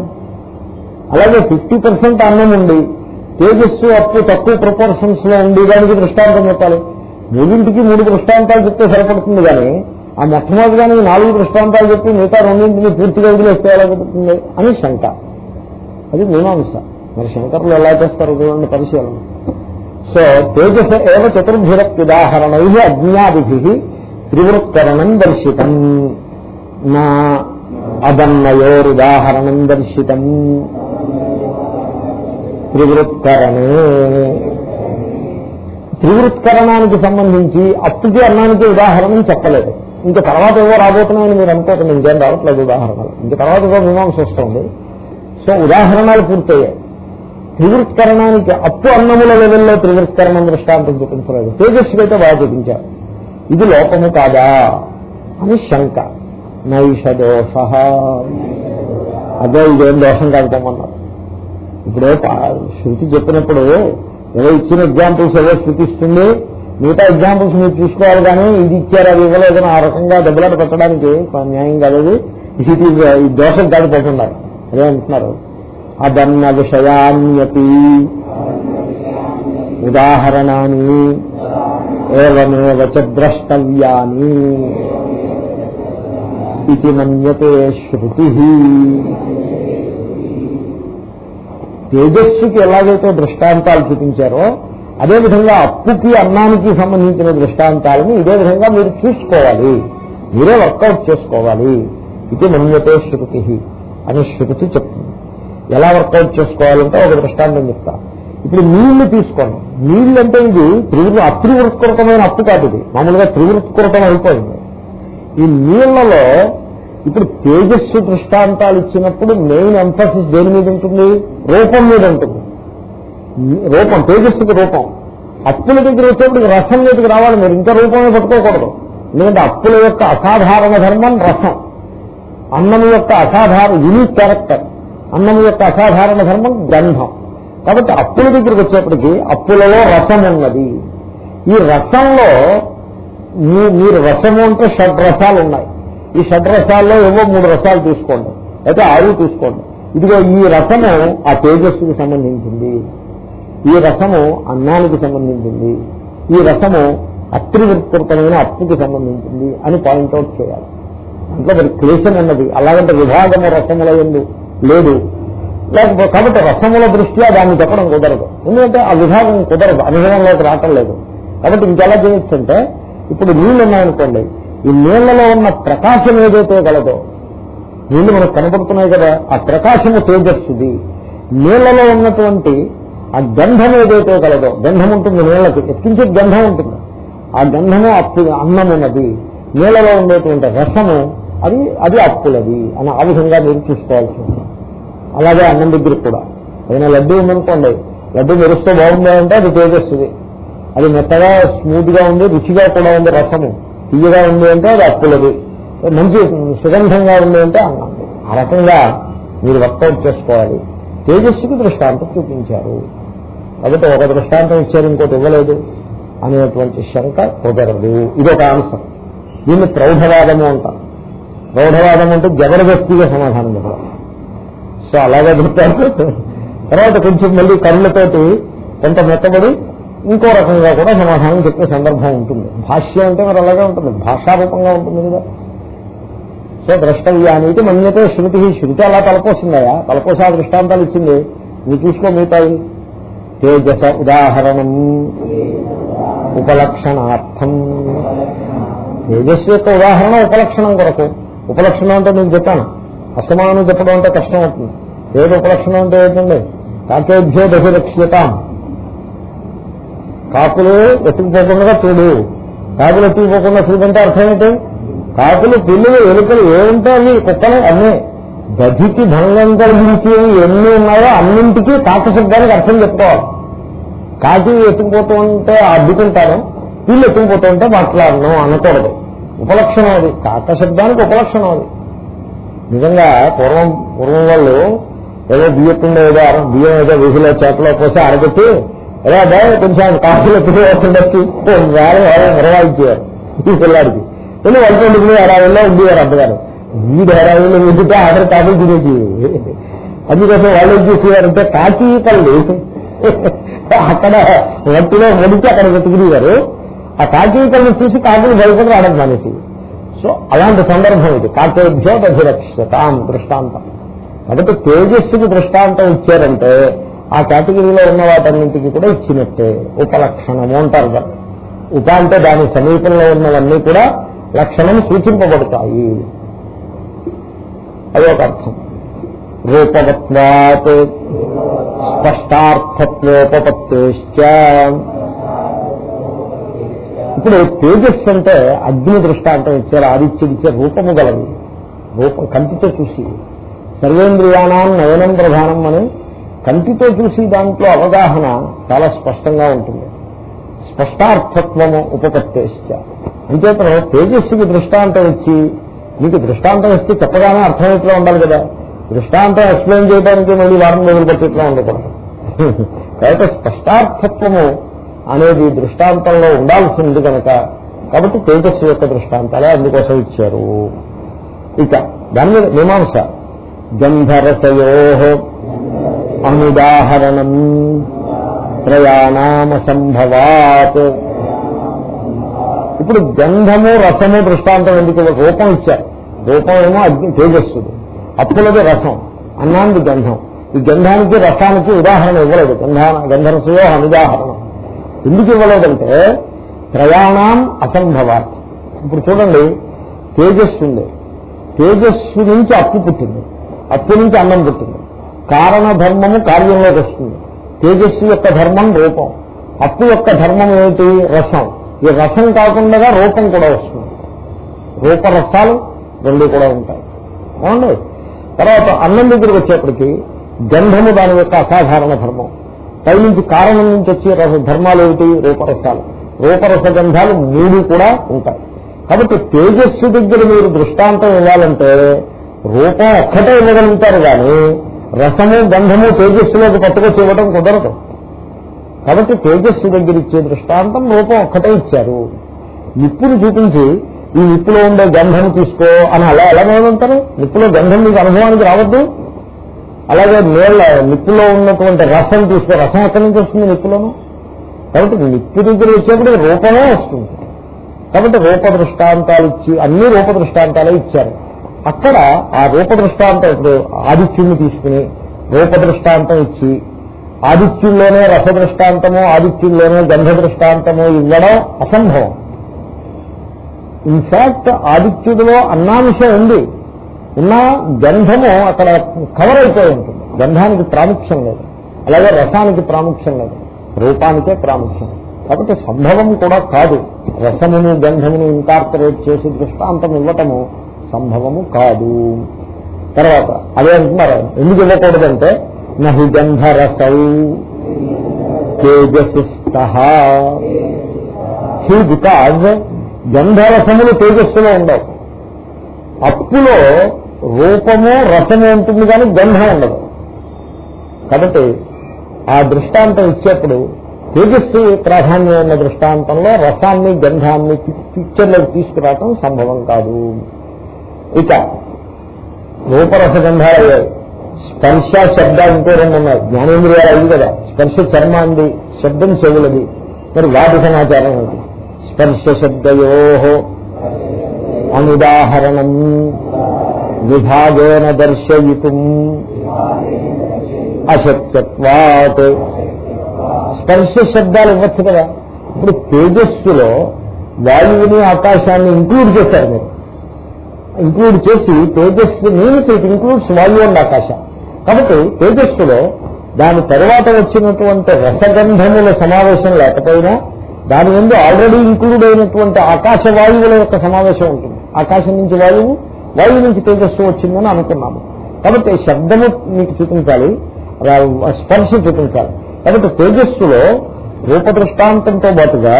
అలాగే ఫిఫ్టీ పర్సెంట్ అన్నం ఉండి తేజస్సు అప్పు తక్కువ ప్రపోర్షన్స్లో ఉండి దానికి దృష్టాంతం చెప్పాలి. మూడింటికి మూడు దృష్టాంతాలు చెప్తే సరిపడుతుంది కానీ ఆ మొట్టమొదటిగానే కానీ నాలుగు దృష్టాంతాలు చెప్పి మిగతా రెండింటిని పూర్తిగా వదిలేస్తే ఎలా అని శంక. అది మీమాంస. మరి శంకరులు ఎలా చేస్తారు? చూడండి పరిశీలన. సో తేజస ఏవ చతుర్భిరక్తుదాహరణై అజ్ఞాదిభి త్రివృత్కరణం దర్శితం. నా అదన్నయోరుదాహరణం దర్శితం. త్రివృత్కరణే త్రివృత్కరణానికి సంబంధించి అప్పుకి అన్నానికి ఉదాహరణ చెప్పలేదు. ఇంకా తర్వాత ఏవో రాబోతున్నాయని మీరు అనుకోకండి ఇంకేం రావట్లేదు ఉదాహరణలు. ఇంకా తర్వాత ఏదో మీమాంస వస్తుంది. సో ఉదాహరణలు పూర్తయ్యాయి. త్రివృత్కరణానికి అప్పు అన్నముల లెవెల్లో త్రివృత్కరణం దృష్టాంతం చూపించలేదు. తేజస్వి అయితే బాగా చూపించారు. ఇది లోపము కాదా? అని శంక. నైష దోష. అదే ఇదేం దోషం కాదుకోమన్నారు ఇప్పుడు శృతి చెప్పినప్పుడు ఏదో ఇచ్చిన ఎగ్జాంపుల్స్ ఏదో స్థితిస్తుంది మిగతా ఎగ్జాంపుల్స్ మీరు చూసుకోవాలి కానీ ఇది ఇచ్చారు అది ఇవ్వలేదని ఆ రకంగా దెబ్బలాట పెట్టడానికి న్యాయం కాలేదు ఇది దోషం కాకపోతున్నారు అదే అంటున్నారు. అదన్న విషయాన్యపి ఉదాహరణాన్ని ఏవమేవ ద్రష్టవ్యాని ఇది మన్యతే శృతి. తేజస్సుకి ఎలాగైతే దృష్టాంతాలు చూపించారో అదేవిధంగా అప్పుకి అన్నానికి సంబంధించిన దృష్టాంతాలను ఇదే విధంగా మీరు చూసుకోవాలి. మీరే వర్కౌట్ చేసుకోవాలి. ఇది మన్యతే శృతి అని శృతి చెప్తుంది. ఎలా వర్కౌట్ చేసుకోవాలంటే ఒక దృష్టాంతం చెప్తా ఇప్పుడు నీళ్ళు తీసుకోండి. నీళ్ళు అంటే ఇది త్రివృ అత్రివృత్కృతమైన అప్పు కాదు ఇది. మామూలుగా త్రివృత్కృతం అయిపోయింది. ఈ నీళ్ళలో ఇప్పుడు తేజస్సు దృష్టాంతాలు ఇచ్చినప్పుడు మెయిన్ ఎంఫసిస్ దేని మీద ఉంటుంది? రూపం మీద ఉంటుంది. రూపం తేజస్సుకి రూపం. అప్పుల దగ్గర వచ్చేప్పుడు రసం మీదకి రావాలి. మీరు ఇంకా రూపమే పట్టుకోకూడదు. ఎందుకంటే అప్పుల యొక్క అసాధారణ ధర్మం రసం. అన్నం యొక్క అసాధారణ యూనిక్ క్యారెక్టర్ అన్నం యొక్క అసాధారణ ధర్మం గంధం. కాబట్టి అప్పుల దగ్గరికి వచ్చేప్పటికి అప్పులలో రసం ఉన్నది. ఈ రసంలో మీ- మీరు రసము అంటే షడ్ రసాలు ఉన్నాయి. ఈ షడ్ రసాల్లో ఏవో మూడు రసాలు తీసుకోండి. అయితే ఆరు తీసుకోండి. ఇదిగో ఈ రసము ఆ తేజస్సుకి సంబంధించింది. ఈ రసము అన్నానికి సంబంధించింది. ఈ రసము అత్రివృత్కృతమైన అప్పుకి సంబంధించింది అని పాయింట్అవుట్ చేయాలి. అంటే మరి క్లేశం ఉన్నది. అలాగంటే విభాగము రసముల ఎందు లేదు. లేకపోతే కాబట్టి రసముల దృష్ట్యా దాన్ని చెప్పడం కుదరదు. ఎందుకంటే ఆ విభాగం కుదరదు. అనుభవంలోకి రావటం లేదు. కాబట్టి ఇంకెలా చేయొచ్చు ఇప్పుడు నీళ్ళు ఉన్నాయనుకోండి ఈ నీళ్ళలో ఉన్న ప్రకాశం ఏదైతే గలదో నీళ్ళు మనకు కనపడుతున్నాయి కదా ఆ ప్రకాశము తేజస్సుది. నీళ్ళలో ఉన్నటువంటి ఆ గంధం ఏదైతే కలదో గంధం ఉంటుంది నీళ్ళకి ఎక్కించే గంధం ఉంటుంది. ఆ గంధము అప్పు అన్నమున్నది నీళ్ళలో ఉండేటువంటి రసము అది అది అప్పులది అని ఆ విధంగా మీరు చూసుకోవాల్సి ఉంటుంది. అలాగే అన్నం దగ్గరికి కూడా. ఏదైనా లడ్డు ఉందనుకోండి లడ్డు మెరుస్తూ బాగుంది అంటే అది తేజస్సుది. అది మెత్తగా స్మూత్గా ఉంది రుచిగా కూడా ఉంది రసము. తీయగా ఉంది అంటే అది అప్పులది. మంచి సుగంధంగా ఉంది అంటే అన్నం. ఆ రకంగా మీరు వర్కౌట్ చేసుకోవాలి. తేజస్సుకి దృష్టాంతం చూపించారు. కాబట్టి ఒక దృష్టాంతం ఇచ్చారు ఇంకోటి ఇవ్వలేదు అనేటువంటి శంక కుదరదు. ఇది ఒక ఆన్సర్. దీన్ని ప్రౌఢవాదము అంటారు. ప్రౌఢవాదం అంటే జబర్దస్తిగా సమాధానం చెప్పడం. సో అలాగే చెప్తారు. తర్వాత కొంచెం మళ్ళీ కరుణతోటి కొంత మెత్తబడి ఇంకో రకంగా కూడా సమాధానం చెప్పే సందర్భం ఉంటుంది. భాష్యం అంటే మరి అలాగే ఉంటుంది. భాషారూపంగా ఉంటుంది కదా. సో ద్రష్టవ్య అనేది మన్యతే శృతి. శృతి అలా తలపోసిందయా? తలపోసి ఆ దృష్టాంతాలు ఇచ్చింది. నువ్వు చూసుకో మిగతాయి తేజస ఉదాహరణం. ఉపలక్షణార్థం. తేజస్సు యొక్క ఉదాహరణ ఉపలక్షణం కొరకు. ఉపలక్షణం అంటే నేను చెప్పాను. అసమానం చెప్పడం అంటే కష్టం అవుతుంది. ఏది ఉపలక్షణం అంటే ఏంటండి? కాకేభ్యో దశలక్ష్యత కాకులు ఎత్తుకుపోకుండా చూడు. కాకులు ఎత్తుకుపోకుండా చూడంటే అర్థం ఏంటి? కాకులు పిల్లలు ఎలుకలు ఏముంటాయి కుక్కలు అన్నీ. గదికి భంగం కలిగించి ఎన్ని ఉన్నాయో అన్నింటికీ కాకి శబ్దానికి అర్థం చెప్పుకోవాలి. కాకి ఎత్తుకుపోతూ ఉంటే అడ్డుకుంటాను వీళ్ళు ఎత్తుకుపోతూ ఉంటే మాట్లాడను అనకూడదు. ఉపలక్షణం అది. కాక శబ్దానికి ఉపలక్షణం అది. నిజంగా పూర్వం పూర్వం వాళ్ళు ఏదో బియ్యకుండా ఏదో బియ్యం ఏదో వీధిలో చేపలో పోసి అరగట్టి అదే అదే కొంచెం కాఫీలో తిరిగి వేల నిర్వహించారు ఈ పిల్లాడికి. వెళ్ళి వండుకుంటుంది హడావిల్లో ఉండేవారు అద్దగారు వీడి హడావిల్లో ఉంటుంటే ఆర్డర్ కాఫీ తినేది. అందుకోసం వాళ్ళు ఏం చేసేవారంటే కాకి కళ్ళు అక్కడ వంటిలో మొడిచి అక్కడ వెతుకునేవారు ఆ కాకి చూసి కాకులు భయపడి రావడం మానేసి. సో అలాంటి సందర్భం ఇది. కాకేభ్యో దధిరక్షతాం దృష్టాంతం. కాబట్టి తేజస్సుకి దృష్టాంతం ఇచ్చారంటే ఆ కేటగిరీలో ఉన్న వాటన్నింటికి కూడా ఇచ్చినట్టే. ఉపలక్షణము అంటారు దాన్ని. ఉప అంటే దాని సమీపంలో ఉన్నవన్నీ కూడా లక్షణం సూచింపబడతాయి. అదొక అర్థం. రూపవత్వాత్ స్పష్టార్థత్వోపత్తే ఇప్పుడు తేజస్సు అంటే అగ్ని దృష్టాంతం ఇచ్చారు ఆదిత్యుడిచ్చే రూపము గలవి రూపం కంటితో చూసి. సర్వేంద్రియాణం నయనం ప్రధానం అని కంటితో చూసి దాంట్లో అవగాహన చాలా స్పష్టంగా ఉంటుంది. స్పష్టార్థత్వము ఉపపత్తేశ్చ అంచేతను తేజస్సుకి దృష్టాంతం ఇచ్చి మీకు దృష్టాంతం ఇస్తే చెప్పగానే అర్థమవుతూ ఉండాలి కదా. దృష్టాంతం ఎక్స్ప్లెయిన్ చేయడానికి మళ్ళీ వారం రోజులు పట్టిట్లో ఉండకూడదు. <laughs> కాబట్టి స్పష్టార్థత్వము అనేది దృష్టాంతంలో ఉండాల్సింది కనుక కాబట్టి తేజస్సు యొక్క దృష్టాంతాలే అందుకోసం ఇచ్చారు. ఇక దాని మీద మీమాంస. గంధరసయో అనుదాహరణం త్రయాణామ సంభవాత్. ఇప్పుడు గంధము రసము దృష్టాంతం ఎందుకు? రూపం ఇచ్చారు. రూపం ఏమో అగ్ని తేజస్సుడు అప్పులది రసం అన్నానికి గంధం. ఈ గంధానికి రసానికి ఉదాహరణ ఇవ్వలేదు. గంధాన గంధరసయో అనుదాహరణం. ఎందుకు ఇవ్వలేదంటే ప్రయాణం అసంభవాత్. ఇప్పుడు చూడండి తేజస్సు ఉంది. తేజస్సు నుంచి అప్పు పుట్టింది. అప్పు నుంచి అన్నం పుట్టింది. కారణ ధర్మము కార్యంలోకి వస్తుంది. తేజస్సు యొక్క ధర్మం రూపం. అప్పు యొక్క ధర్మం ఏమిటి? రసం. ఈ రసం కాకుండా రూపం కూడా వస్తుంది. రూపరసాలు రెండు కూడా ఉంటాయి. అవునండి? తర్వాత అన్నం దగ్గరికి వచ్చేప్పటికి గంధము దాని యొక్క అసాధారణ ధర్మం. పైనుంచి కారణం నుంచి వచ్చే రస ధర్మాలు ఏమిటి? రూపరసాలు. రూపరస గంధాలు మూడు కూడా ఉంటాయి. కాబట్టి తేజస్సు దగ్గర మీరు దృష్టాంతం ఇవ్వాలంటే రూపం ఒక్కటే ఇవ్వగలుగుతారు కానీ రసము గంధము తేజస్సులోకి పట్టుకొచ్చి ఇవ్వడం కుదరదు. కాబట్టి తేజస్సు దగ్గర ఇచ్చే దృష్టాంతం రూపం ఒక్కటే ఇచ్చారు. నిప్పును చూపించి ఈ నిప్పులో ఉండే గంధం తీసుకో అని అలా ఎలా ఏమంటారు? నిప్పులో గంధం మీకు అనుభవానికి రావద్దు. అలాగే నీళ్ళ నిప్పులో ఉన్నటువంటి రసం తీస్తే రసం ఎక్కడి నుంచి వస్తుంది నిప్పులోను? కాబట్టి నిప్పు దగ్గర వచ్చేప్పుడు రూపమే వస్తుంది. కాబట్టి రూప దృష్టాంతాలు ఇచ్చి అన్ని రూప దృష్టాంతాలే ఇచ్చారు. అక్కడ ఆ రూప దృష్టాంతం ఇప్పుడు ఆదిత్యుని తీసుకుని రూప దృష్టాంతం ఇచ్చి ఆదిత్యుల్లోనే రస దృష్టాంతము ఆదిత్యుల్లోనే గంధ దృష్టాంతము ఇవ్వడం అసంభవం. ఇన్ఫాక్ట్ ఆదిత్యుడిలో అన్నాంశం ఉంది. ఉన్న గంధము అక్కడ కవర్ అయిపోయి ఉంటుంది. గంధానికి ప్రాముఖ్యం లేదు. అలాగే రసానికి ప్రాముఖ్యం లేదు. రూపానికే ప్రాముఖ్యం. కాబట్టి సంభవం కూడా కాదు. రసమును గంధమును ఇన్కార్పొరేట్ చేసి దృష్టాంతం ఇవ్వటము సంభవము కాదు. తర్వాత అదే అంటున్నారు. ఎందుకు ఇవ్వకూడదంటే నహి గంధరసౌ తేజస్సుస్థ హీ బికాజ్ గంధరసములు తేజస్సులో ఉండవు. అప్పులో రూపము రసము ఉంటుంది కానీ గంధం ఉండదు. కాబట్టి ఆ దృష్టాంతం ఇచ్చేప్పుడు తేజస్సు ప్రాధాన్యం ఉన్న దృష్టాంతంలో రసాన్ని గంధాన్ని పిక్చర్లోకి తీసుకురావటం సంభవం కాదు. ఇక రూపరస గంధాలు అయ్యాయి. స్పర్శ శబ్ద ఇంకో రెండు ఉన్నాయి. జ్ఞానేంద్రియాలు అయ్యి కదా. స్పర్శ చర్మాంది శబ్దం చెవులది. మరి వాటి సమాచారం ఏంటి? స్పర్శ శబ్దయో అనుదాహరణం. విభాగేన దర్శయితుం. అశక్యత్వాత్ స్పర్శ శబ్దాలు ఇవ్వచ్చు కదా. ఇప్పుడు తేజస్సులో వాయువుని ఆకాశాన్ని ఇంక్లూడ్ చేశారు మీరు. ఇంక్లూడ్ చేసి తేజస్సు మీన్స్ ఇట్ ఇంక్లూడ్స్ వాయు అండ్ ఆకాశం. కాబట్టి తేజస్సులో దాని తర్వాత వచ్చినటువంటి రసగంధముల సమావేశం లేకపోయినా దాని ముందు ఆల్రెడీ ఇంక్లూడ్ అయినటువంటి ఆకాశ వాయువుల యొక్క సమావేశం ఉంటుంది. ఆకాశం నుంచి వాయువు వాయువు నుంచి తేజస్సు వచ్చిందని అనుకున్నాము. కాబట్టి శబ్దము మీకు చూపించాలి స్పర్శ చూపించాలి. కాబట్టి తేజస్సులో రూప దృష్టాంతంతో పాటుగా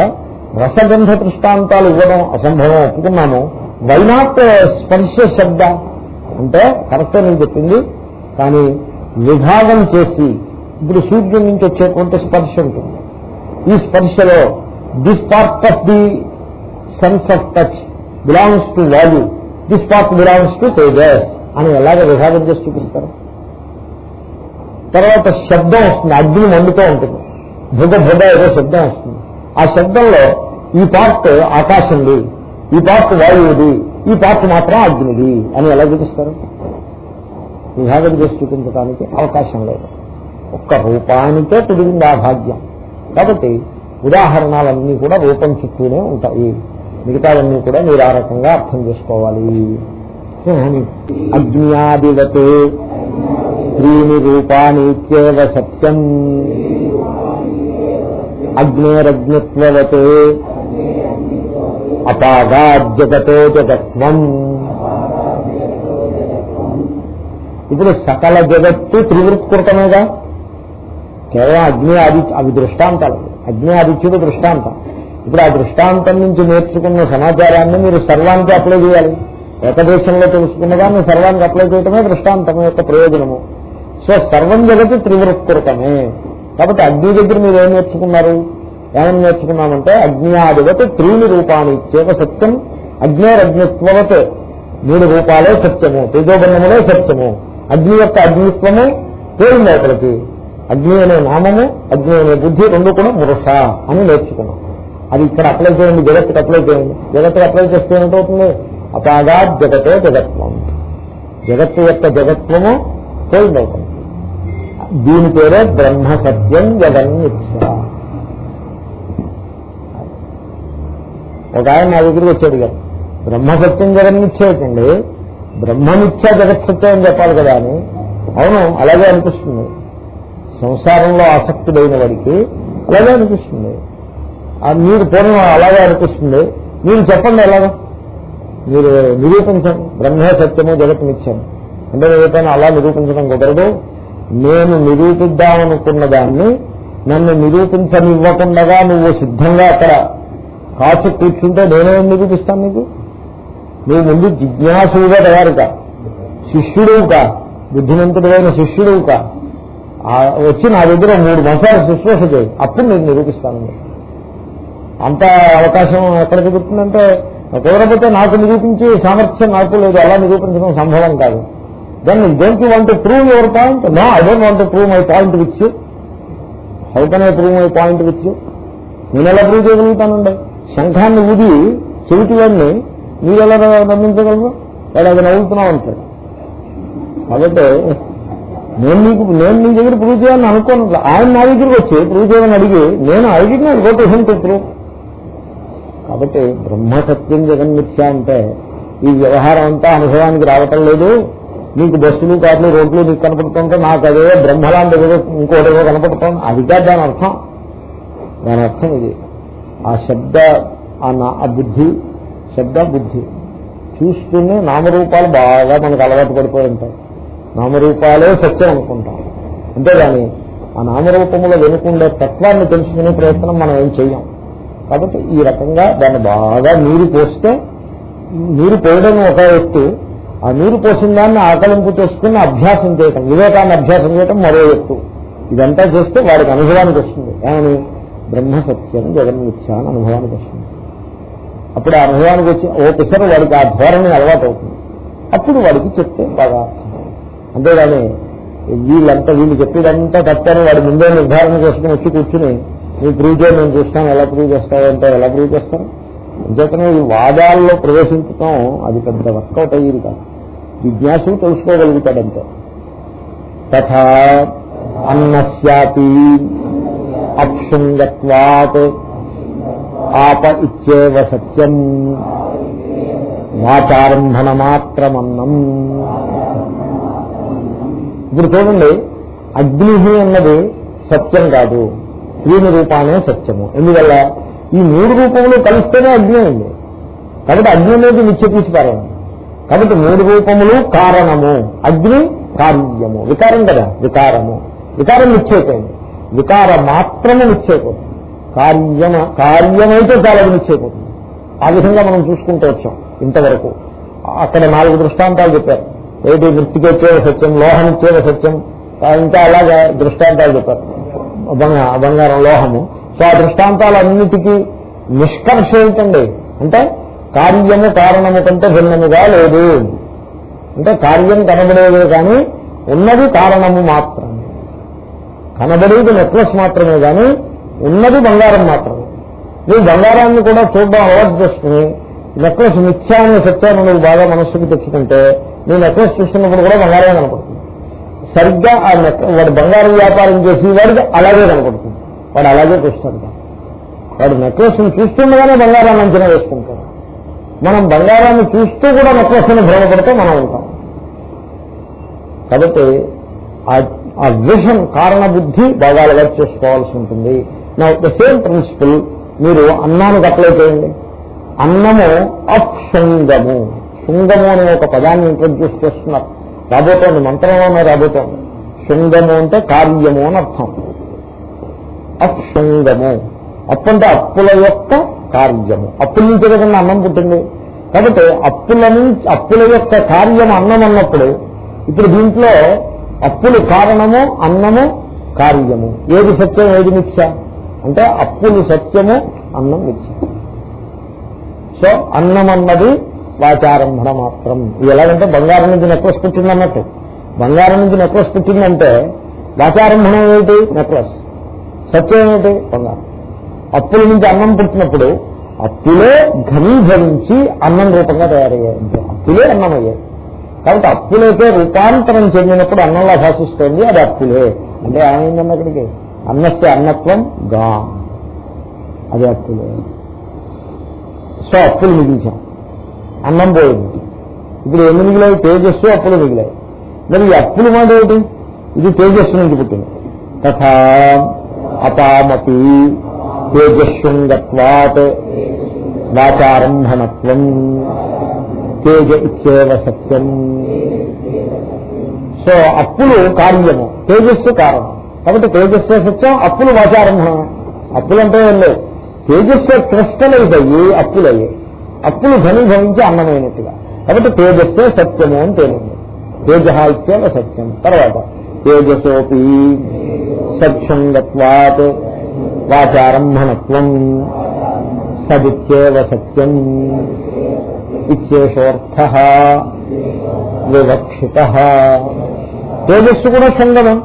రసగంధ దృష్టాంతాలు ఇవ్వడం అసంభవం ఒప్పుకున్నాము వైనాట్ స్పర్శ శబ్ద అంటే కరెక్టే నేను చెప్పింది. కానీ విభాగం చేసి ఇప్పుడు సూర్యుడి నుంచి వచ్చేటువంటి స్పర్శ ఉంటుంది. ఈ స్పర్శలో this part of the sense of touch belongs to value this part belongs to తేజస్ అని ఎలాగ విభాగం చేసి చూపిస్తారు? తర్వాత శబ్దం వస్తుంది. అగ్ని మండుతూ ఉంటుంది. భుగ భుగ ఏదో శబ్దం వస్తుంది. ఆ శబ్దంలో ఈ పార్ట్ ఆకాశంది ఈ పార్ట్ వాయువుది ఈ పార్ట్ మాత్రం అగ్నిది అని ఎలా చూపిస్తారు? విభాగం చేసి చూపించడానికి అవకాశం లేదు. ఒక్క రూపానికే తిరిగింది ఆ భాగ్యం. కాబట్టి ఉదాహరణలన్నీ కూడా రూపం చుట్టూనే ఉంటాయి. మిగతావన్నీ కూడా మీరు ఆ రకంగా అర్థం చేసుకోవాలి. అజ్ఞాదివత్ త్రీని రూపానిత్యేవ సత్యం. అగ్నేరగ్నిత్వవత్ అపాగాజ్జగతో జగత్వం. ఇప్పుడు సకల జగత్తు త్రివృత్కృతమేగా? కేవలం అగ్ని ఆది అవి దృష్టాంతాలు. అగ్ని ఆదిత్యుడు దృష్టాంతం. ఇప్పుడు ఆ దృష్టాంతం నుంచి నేర్చుకున్న సమాచారాన్ని మీరు సర్వానికి అప్లై చేయాలి. ఏకదేశంలో తెలుసుకున్నదా దాన్ని సర్వానికి అప్లై చేయటమే దృష్టాంతం యొక్క ప్రయోజనము. సో సర్వం జగతి త్రివృత్కృతమే కాబట్టి అగ్ని దగ్గర మీరు ఏం నేర్చుకున్నారు? ఏమని నేర్చుకున్నామంటే అగ్నియాదివత్ త్రీని రూపాన్ని ఇచ్చేవ సత్యం అగ్నేరగ్నిత్వవత్ మూడు రూపాలే సత్యము తేజోబంధములే సత్యము. అగ్ని యొక్క అగ్నిత్వమే పేరుంది అక్కడికి అగ్ని అనే నామము అగ్ని అనే బుద్ధి రెండు కూడా మురస అని నేర్చుకున్నాం. అది ఇక్కడ అప్లై చేయండి జగత్తుకు అప్లై చేయండి. జగత్తుకు అప్లై చేస్తే ఏమిటవుతుంది అపాగా జగతే జగత్వం. జగత్తు యొక్క జగత్వము పోయిందవుతుంది దీని పేరే బ్రహ్మ సత్యం జగన్మిథ్య ఒక ఆయన నా దగ్గరికి వచ్చాడు కదా బ్రహ్మ సత్యం జగన్మిథ్యేటండి బ్రహ్మమిథ్య జగత్ సత్యం అని చెప్పాలి కదా అని. అవును అలాగే అనిపిస్తుంది. సంసారంలో ఆసక్తుడైన వాడికి అలాగే అనిపిస్తుంది. మీరు పూర్వం అలాగే అనిపిస్తుంది. మీరు చెప్పండి ఎలాగా మీరు నిరూపించండి బ్రహ్మే సత్యము జగత్ నిత్యం అంటే నేను అలా నిరూపించడం కుదరదు. నేను నిరూపిద్దామనుకున్న దాన్ని నన్ను నిరూపించనివ్వకుండా నువ్వు సిద్ధంగా అక్కడ కాసు కూర్చుంటే నేనేం నిరూపిస్తాను నీకు? నువ్వు ముందు జిజ్ఞాసుడుగా తయారుగా. శిష్యుడువు కా బుద్ధిమంతుడైన శిష్యుడువు వచ్చి నా దగ్గర మూడు మాసాలు శుశ్రూష చేయి. అప్పుడు నేను నిరూపిస్తాను నీకు. అంత అవకాశం ఎక్కడ కుదురుతుందంటే కుదరకపోతే నాకు నిరూపించి సామర్థ్యం నాకు లేదు అలా నిరూపించడం సంభవం కాదు. Then don't you want prove your point no I don't want prove my point which you how can I prove my point which నేను ఎలా ప్రూవ్ చేయగలుగుతానండి? శంఖాన్ని ఊది చెవిటివాడిని మీరు ఎలా నందించగలరు వాడు అది నవ్వుతున్నావు అంటాడు. కాబట్టి నేను నీకు నేను నీ దగ్గర ప్రూవ్ చేయాలని అనుకోను. ఆయన నా దగ్గరికి వచ్చి ప్రూవ్ చేయమని అడిగి నేను అడిగిన గోటు హింట్ ప్రూవ్ కాబట్టి బ్రహ్మ సత్యం జగన్మిథ్య అంటే ఈ వ్యవహారం అంతా అనుభవానికి రావటం లేదు. నీకు బస్సులు కార్లు రోడ్లు నీకు కనపడుతుంటే నాకు అదే బ్రహ్మలాంటి ఏదో ఇంకోటేదో కనపడుతుంది. అది కాదు దాని అర్థం. దాని అర్థం ఇది. ఆ శబ్ద ఆ నా- బుద్ధి శబ్ద బుద్ధి చూస్తూనే నామరూపాలు బాగా మనకు అలవాటు పడిపోయి ఉంటాయి. నామరూపాలే సత్యం అనుకుంటాం. అంతేగాని ఆ నామరూపములో వెనుకుండే తత్వాన్ని తెలుసుకునే ప్రయత్నం మనం ఏం చెయ్యం? కాబట్టి ఈ రకంగా దాన్ని బాగా నీరు పోస్తే నీరు పోయడం ఒక ఎత్తు. ఆ నీరు పోసిన దాన్ని ఆకలింపు చేసుకుని అభ్యాసం చేయటం వివేకాన్ని అభ్యాసం చేయటం మరో ఎత్తు. ఇదంతా చేస్తే వాడికి అనుభవానికి వస్తుంది. ఏమని? బ్రహ్మ సత్యం జగన్మిథ్య అని అనుభవానికి వస్తుంది. అప్పుడు ఆ అనుభవానికి వచ్చి ఓ పిసరు వాడికి ఆ ధోరణి అలవాటు అవుతుంది అప్పుడు వాడికి చెప్తే బాగా అంతేగాని వీళ్ళంతా వీళ్ళు చెప్పేదంతా తప్పని వాడి ముందే నిర్ధారణ చేసుకుని వచ్చి కూర్చుని నీ ప్రూవ్ చేయ నేను చూస్తాను ఎలా ప్రూవ్ చేస్తావంటే ఎలా ప్రూవ్ చేస్తాను అంచేతనే ఈ వాదాల్లో ప్రవేశించటం అది పెద్ద వర్కౌట్ అయ్యింది కాదు. జిజ్ఞాసు తెలుసుకోగలుగుతాడంతే. తథా అన్నస్యాపి అక్షుంగత్వాత్ ఆప ఇచ్చేవ సత్యం వాచారంభణ మాత్రమన్నం ఇప్పుడు చూడండి అగ్ని అన్నది సత్యం కాదు. త్రీని రూపానే సత్యము. ఎందువల్ల? ఈ మూడు రూపములు కలిస్తేనే అగ్ని ఉంది కాబట్టి అగ్ని అనేది నిత్య కాబట్టి మూడు రూపములు కారణము. అగ్ని కార్యము వికారం కదా? వికారము. వికారం నిశ్చయిపోయింది వికార మాత్రమే నిశ్చయిపోతుంది. కార్యమ కార్యమైతే చాలా నిశ్చయిపోతుంది. ఆ విధంగా మనం చూసుకుంటూ వచ్చాం ఇంతవరకు. అక్కడ నాలుగు దృష్టాంతాలు చెప్పారు. ఏది మృతికెచ్చేవ సత్యం లోహమిచ్చేవ సత్యం ఇంకా అలాగా దృష్టాంతాలు చెప్పారు. బంగారం లోహము. సో ఆ దృష్టాంతాలన్నిటికీ నిష్కర్ష ఏమిటండి అంటే కార్యము కారణము కంటే భిన్నముగా లేదు. అంటే కార్యం కనబడేదే కానీ ఉన్నది కారణము మాత్రమే. కనబడేది నెక్లెస్ మాత్రమే కానీ ఉన్నది బంగారం మాత్రమే. నువ్వు బంగారాన్ని కూడా చూడడం అలవాటు చేసుకుని నెక్లెస్ మిథ్యాన్ని సత్యాన్ని నువ్వు బాగా మనస్సుకు తెచ్చుకుంటే నీ నెక్లెస్ చూస్తున్నప్పుడు కూడా బంగారమే కనపడు సరిగ్గా ఆ నెక్ వాడు బంగారం వ్యాపారం చేసి వాడికి అలాగే కనపడుతుంది. వాడు అలాగే చూస్తుంటాం వాడు నెక్లెస్ని చూస్తుండగానే బంగారాన్ని అంచనా వేసుకుంటాడు. మనం బంగారాన్ని చూస్తూ కూడా నెక్లెస్ని భ్రమపడితే మనం ఉంటాం. కాబట్టి ఆ- ఆ విషన్ కారణ బుద్ధి బాగా అలవాటు చేసుకోవాల్సి ఉంటుంది. నా ద సేమ్ ప్రిన్సిపల్ మీరు అన్నానికి అప్లై చేయండి. అన్నము అప్శృంగము శృంగము అనే ఒక పదాన్ని ఇంట్రడ్యూస్ చేస్తున్నారు. రాబోతోంది మంత్రంలోనే రాబోతోంది. శృంగము అంటే కార్యము అని అర్థం. అప్శృంగము అప్పు అంటే అప్పుల యొక్క కార్యము. అప్పుల నుంచి కదండి అన్నం పుట్టింది. కాబట్టి అప్పుల నుంచి అప్పుల యొక్క కార్యం అన్నం అన్నప్పుడు ఇప్పుడు దీంట్లో అప్పులు కారణము అన్నము కార్యము. ఏది సత్యం ఏది మిథ్య? అంటే అప్పులు సత్యము అన్నం మిథ్య. సో అన్నం అన్నది వాచారంభణ మాత్రం ఇది ఎలాగంటే బంగారం నుంచి నెక్లెస్ పుట్టింది అన్నట్టు. బంగారం నుంచి నెక్లెస్ పుట్టిందంటే వాచారంభణం ఏమిటి? నెక్లెస్. సత్యం ఏమిటి? బంగారం. అప్పుల నుంచి అన్నం పుట్టినప్పుడు అప్పులే ఘనీభవించి అన్నం రూపంగా తయారయ్యాయి అప్పులే అన్నం అయ్యాయి కాబట్టి అప్పులైతే రూపాంతరం చెందినప్పుడు అన్నంలా భాషిస్తోంది అది అప్పులే. అంటే ఏమైందన్న అక్కడికి? అన్నస్తే అన్నత్వం గా. అది అప్పులే. సో అప్పులు మిగించాం. అన్నం పోయింది. ఇప్పుడు ఎన్ని మిగిలాయి? తేజస్సు అప్పులు మిగిలాయి. మరి ఈ అప్పులు మాట ఏమిటి? ఇది తేజస్సు నుంచి పుట్టింది. తథా అపామతి తేజస్వంగత్వాత్ వాచారంభణత్వం తేజ ఇచ్చేవ సత్యం. సో అప్పులు కార్యము తేజస్సు కారణం. కాబట్టి తేజస్సు సత్యం అప్పులు వాచారంభణమే అప్పులంటే ఏం లేవు తేజస్సు క్రిస్టలైజ్ అయ్యి అప్పులయ్యాయి. అప్పులు ఘనీభవించి అన్నమైనట్టుగా. కాబట్టి తేజస్సే సత్యము అని తేలింది తేజ ఇచ్చేవ సత్యం. తర్వాత తేజసోపి సత్సంగత్వాత్ వాచారంభణత్వం సదిత్యేవ సత్యం ఇచ్చేషోర్థ వివక్షిత. తేజస్సు కూడా శృంగము.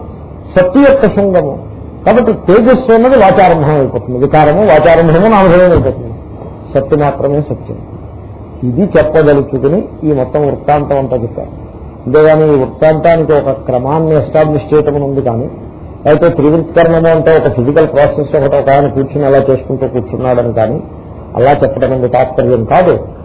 సత్య యొక్క శృంగము. కాబట్టి తేజస్సు అన్నది వాచారంభం అయిపోతుంది. వికారము వాచారంభము నామధేయం అయిపోతుంది. సత్తు మాత్రమే సత్యం. ఇది చెప్పదలుచుకుని ఈ మొత్తం వృత్తాంతం అంతా చెప్పారు. అంతేగాని ఈ వృత్తాంతానికి ఒక క్రమాన్ని ఎస్టాబ్లిష్ చేయటం ఉంది కానీ అయితే త్రివృత్కరణము అంటే ఒక ఫిజికల్ ప్రాసెస్ ఒకటి ఒక ఆయన కూర్చుని అలా చేసుకుంటూ కూర్చున్నాడని కానీ అలా చెప్పడం తాత్పర్యం కాదు.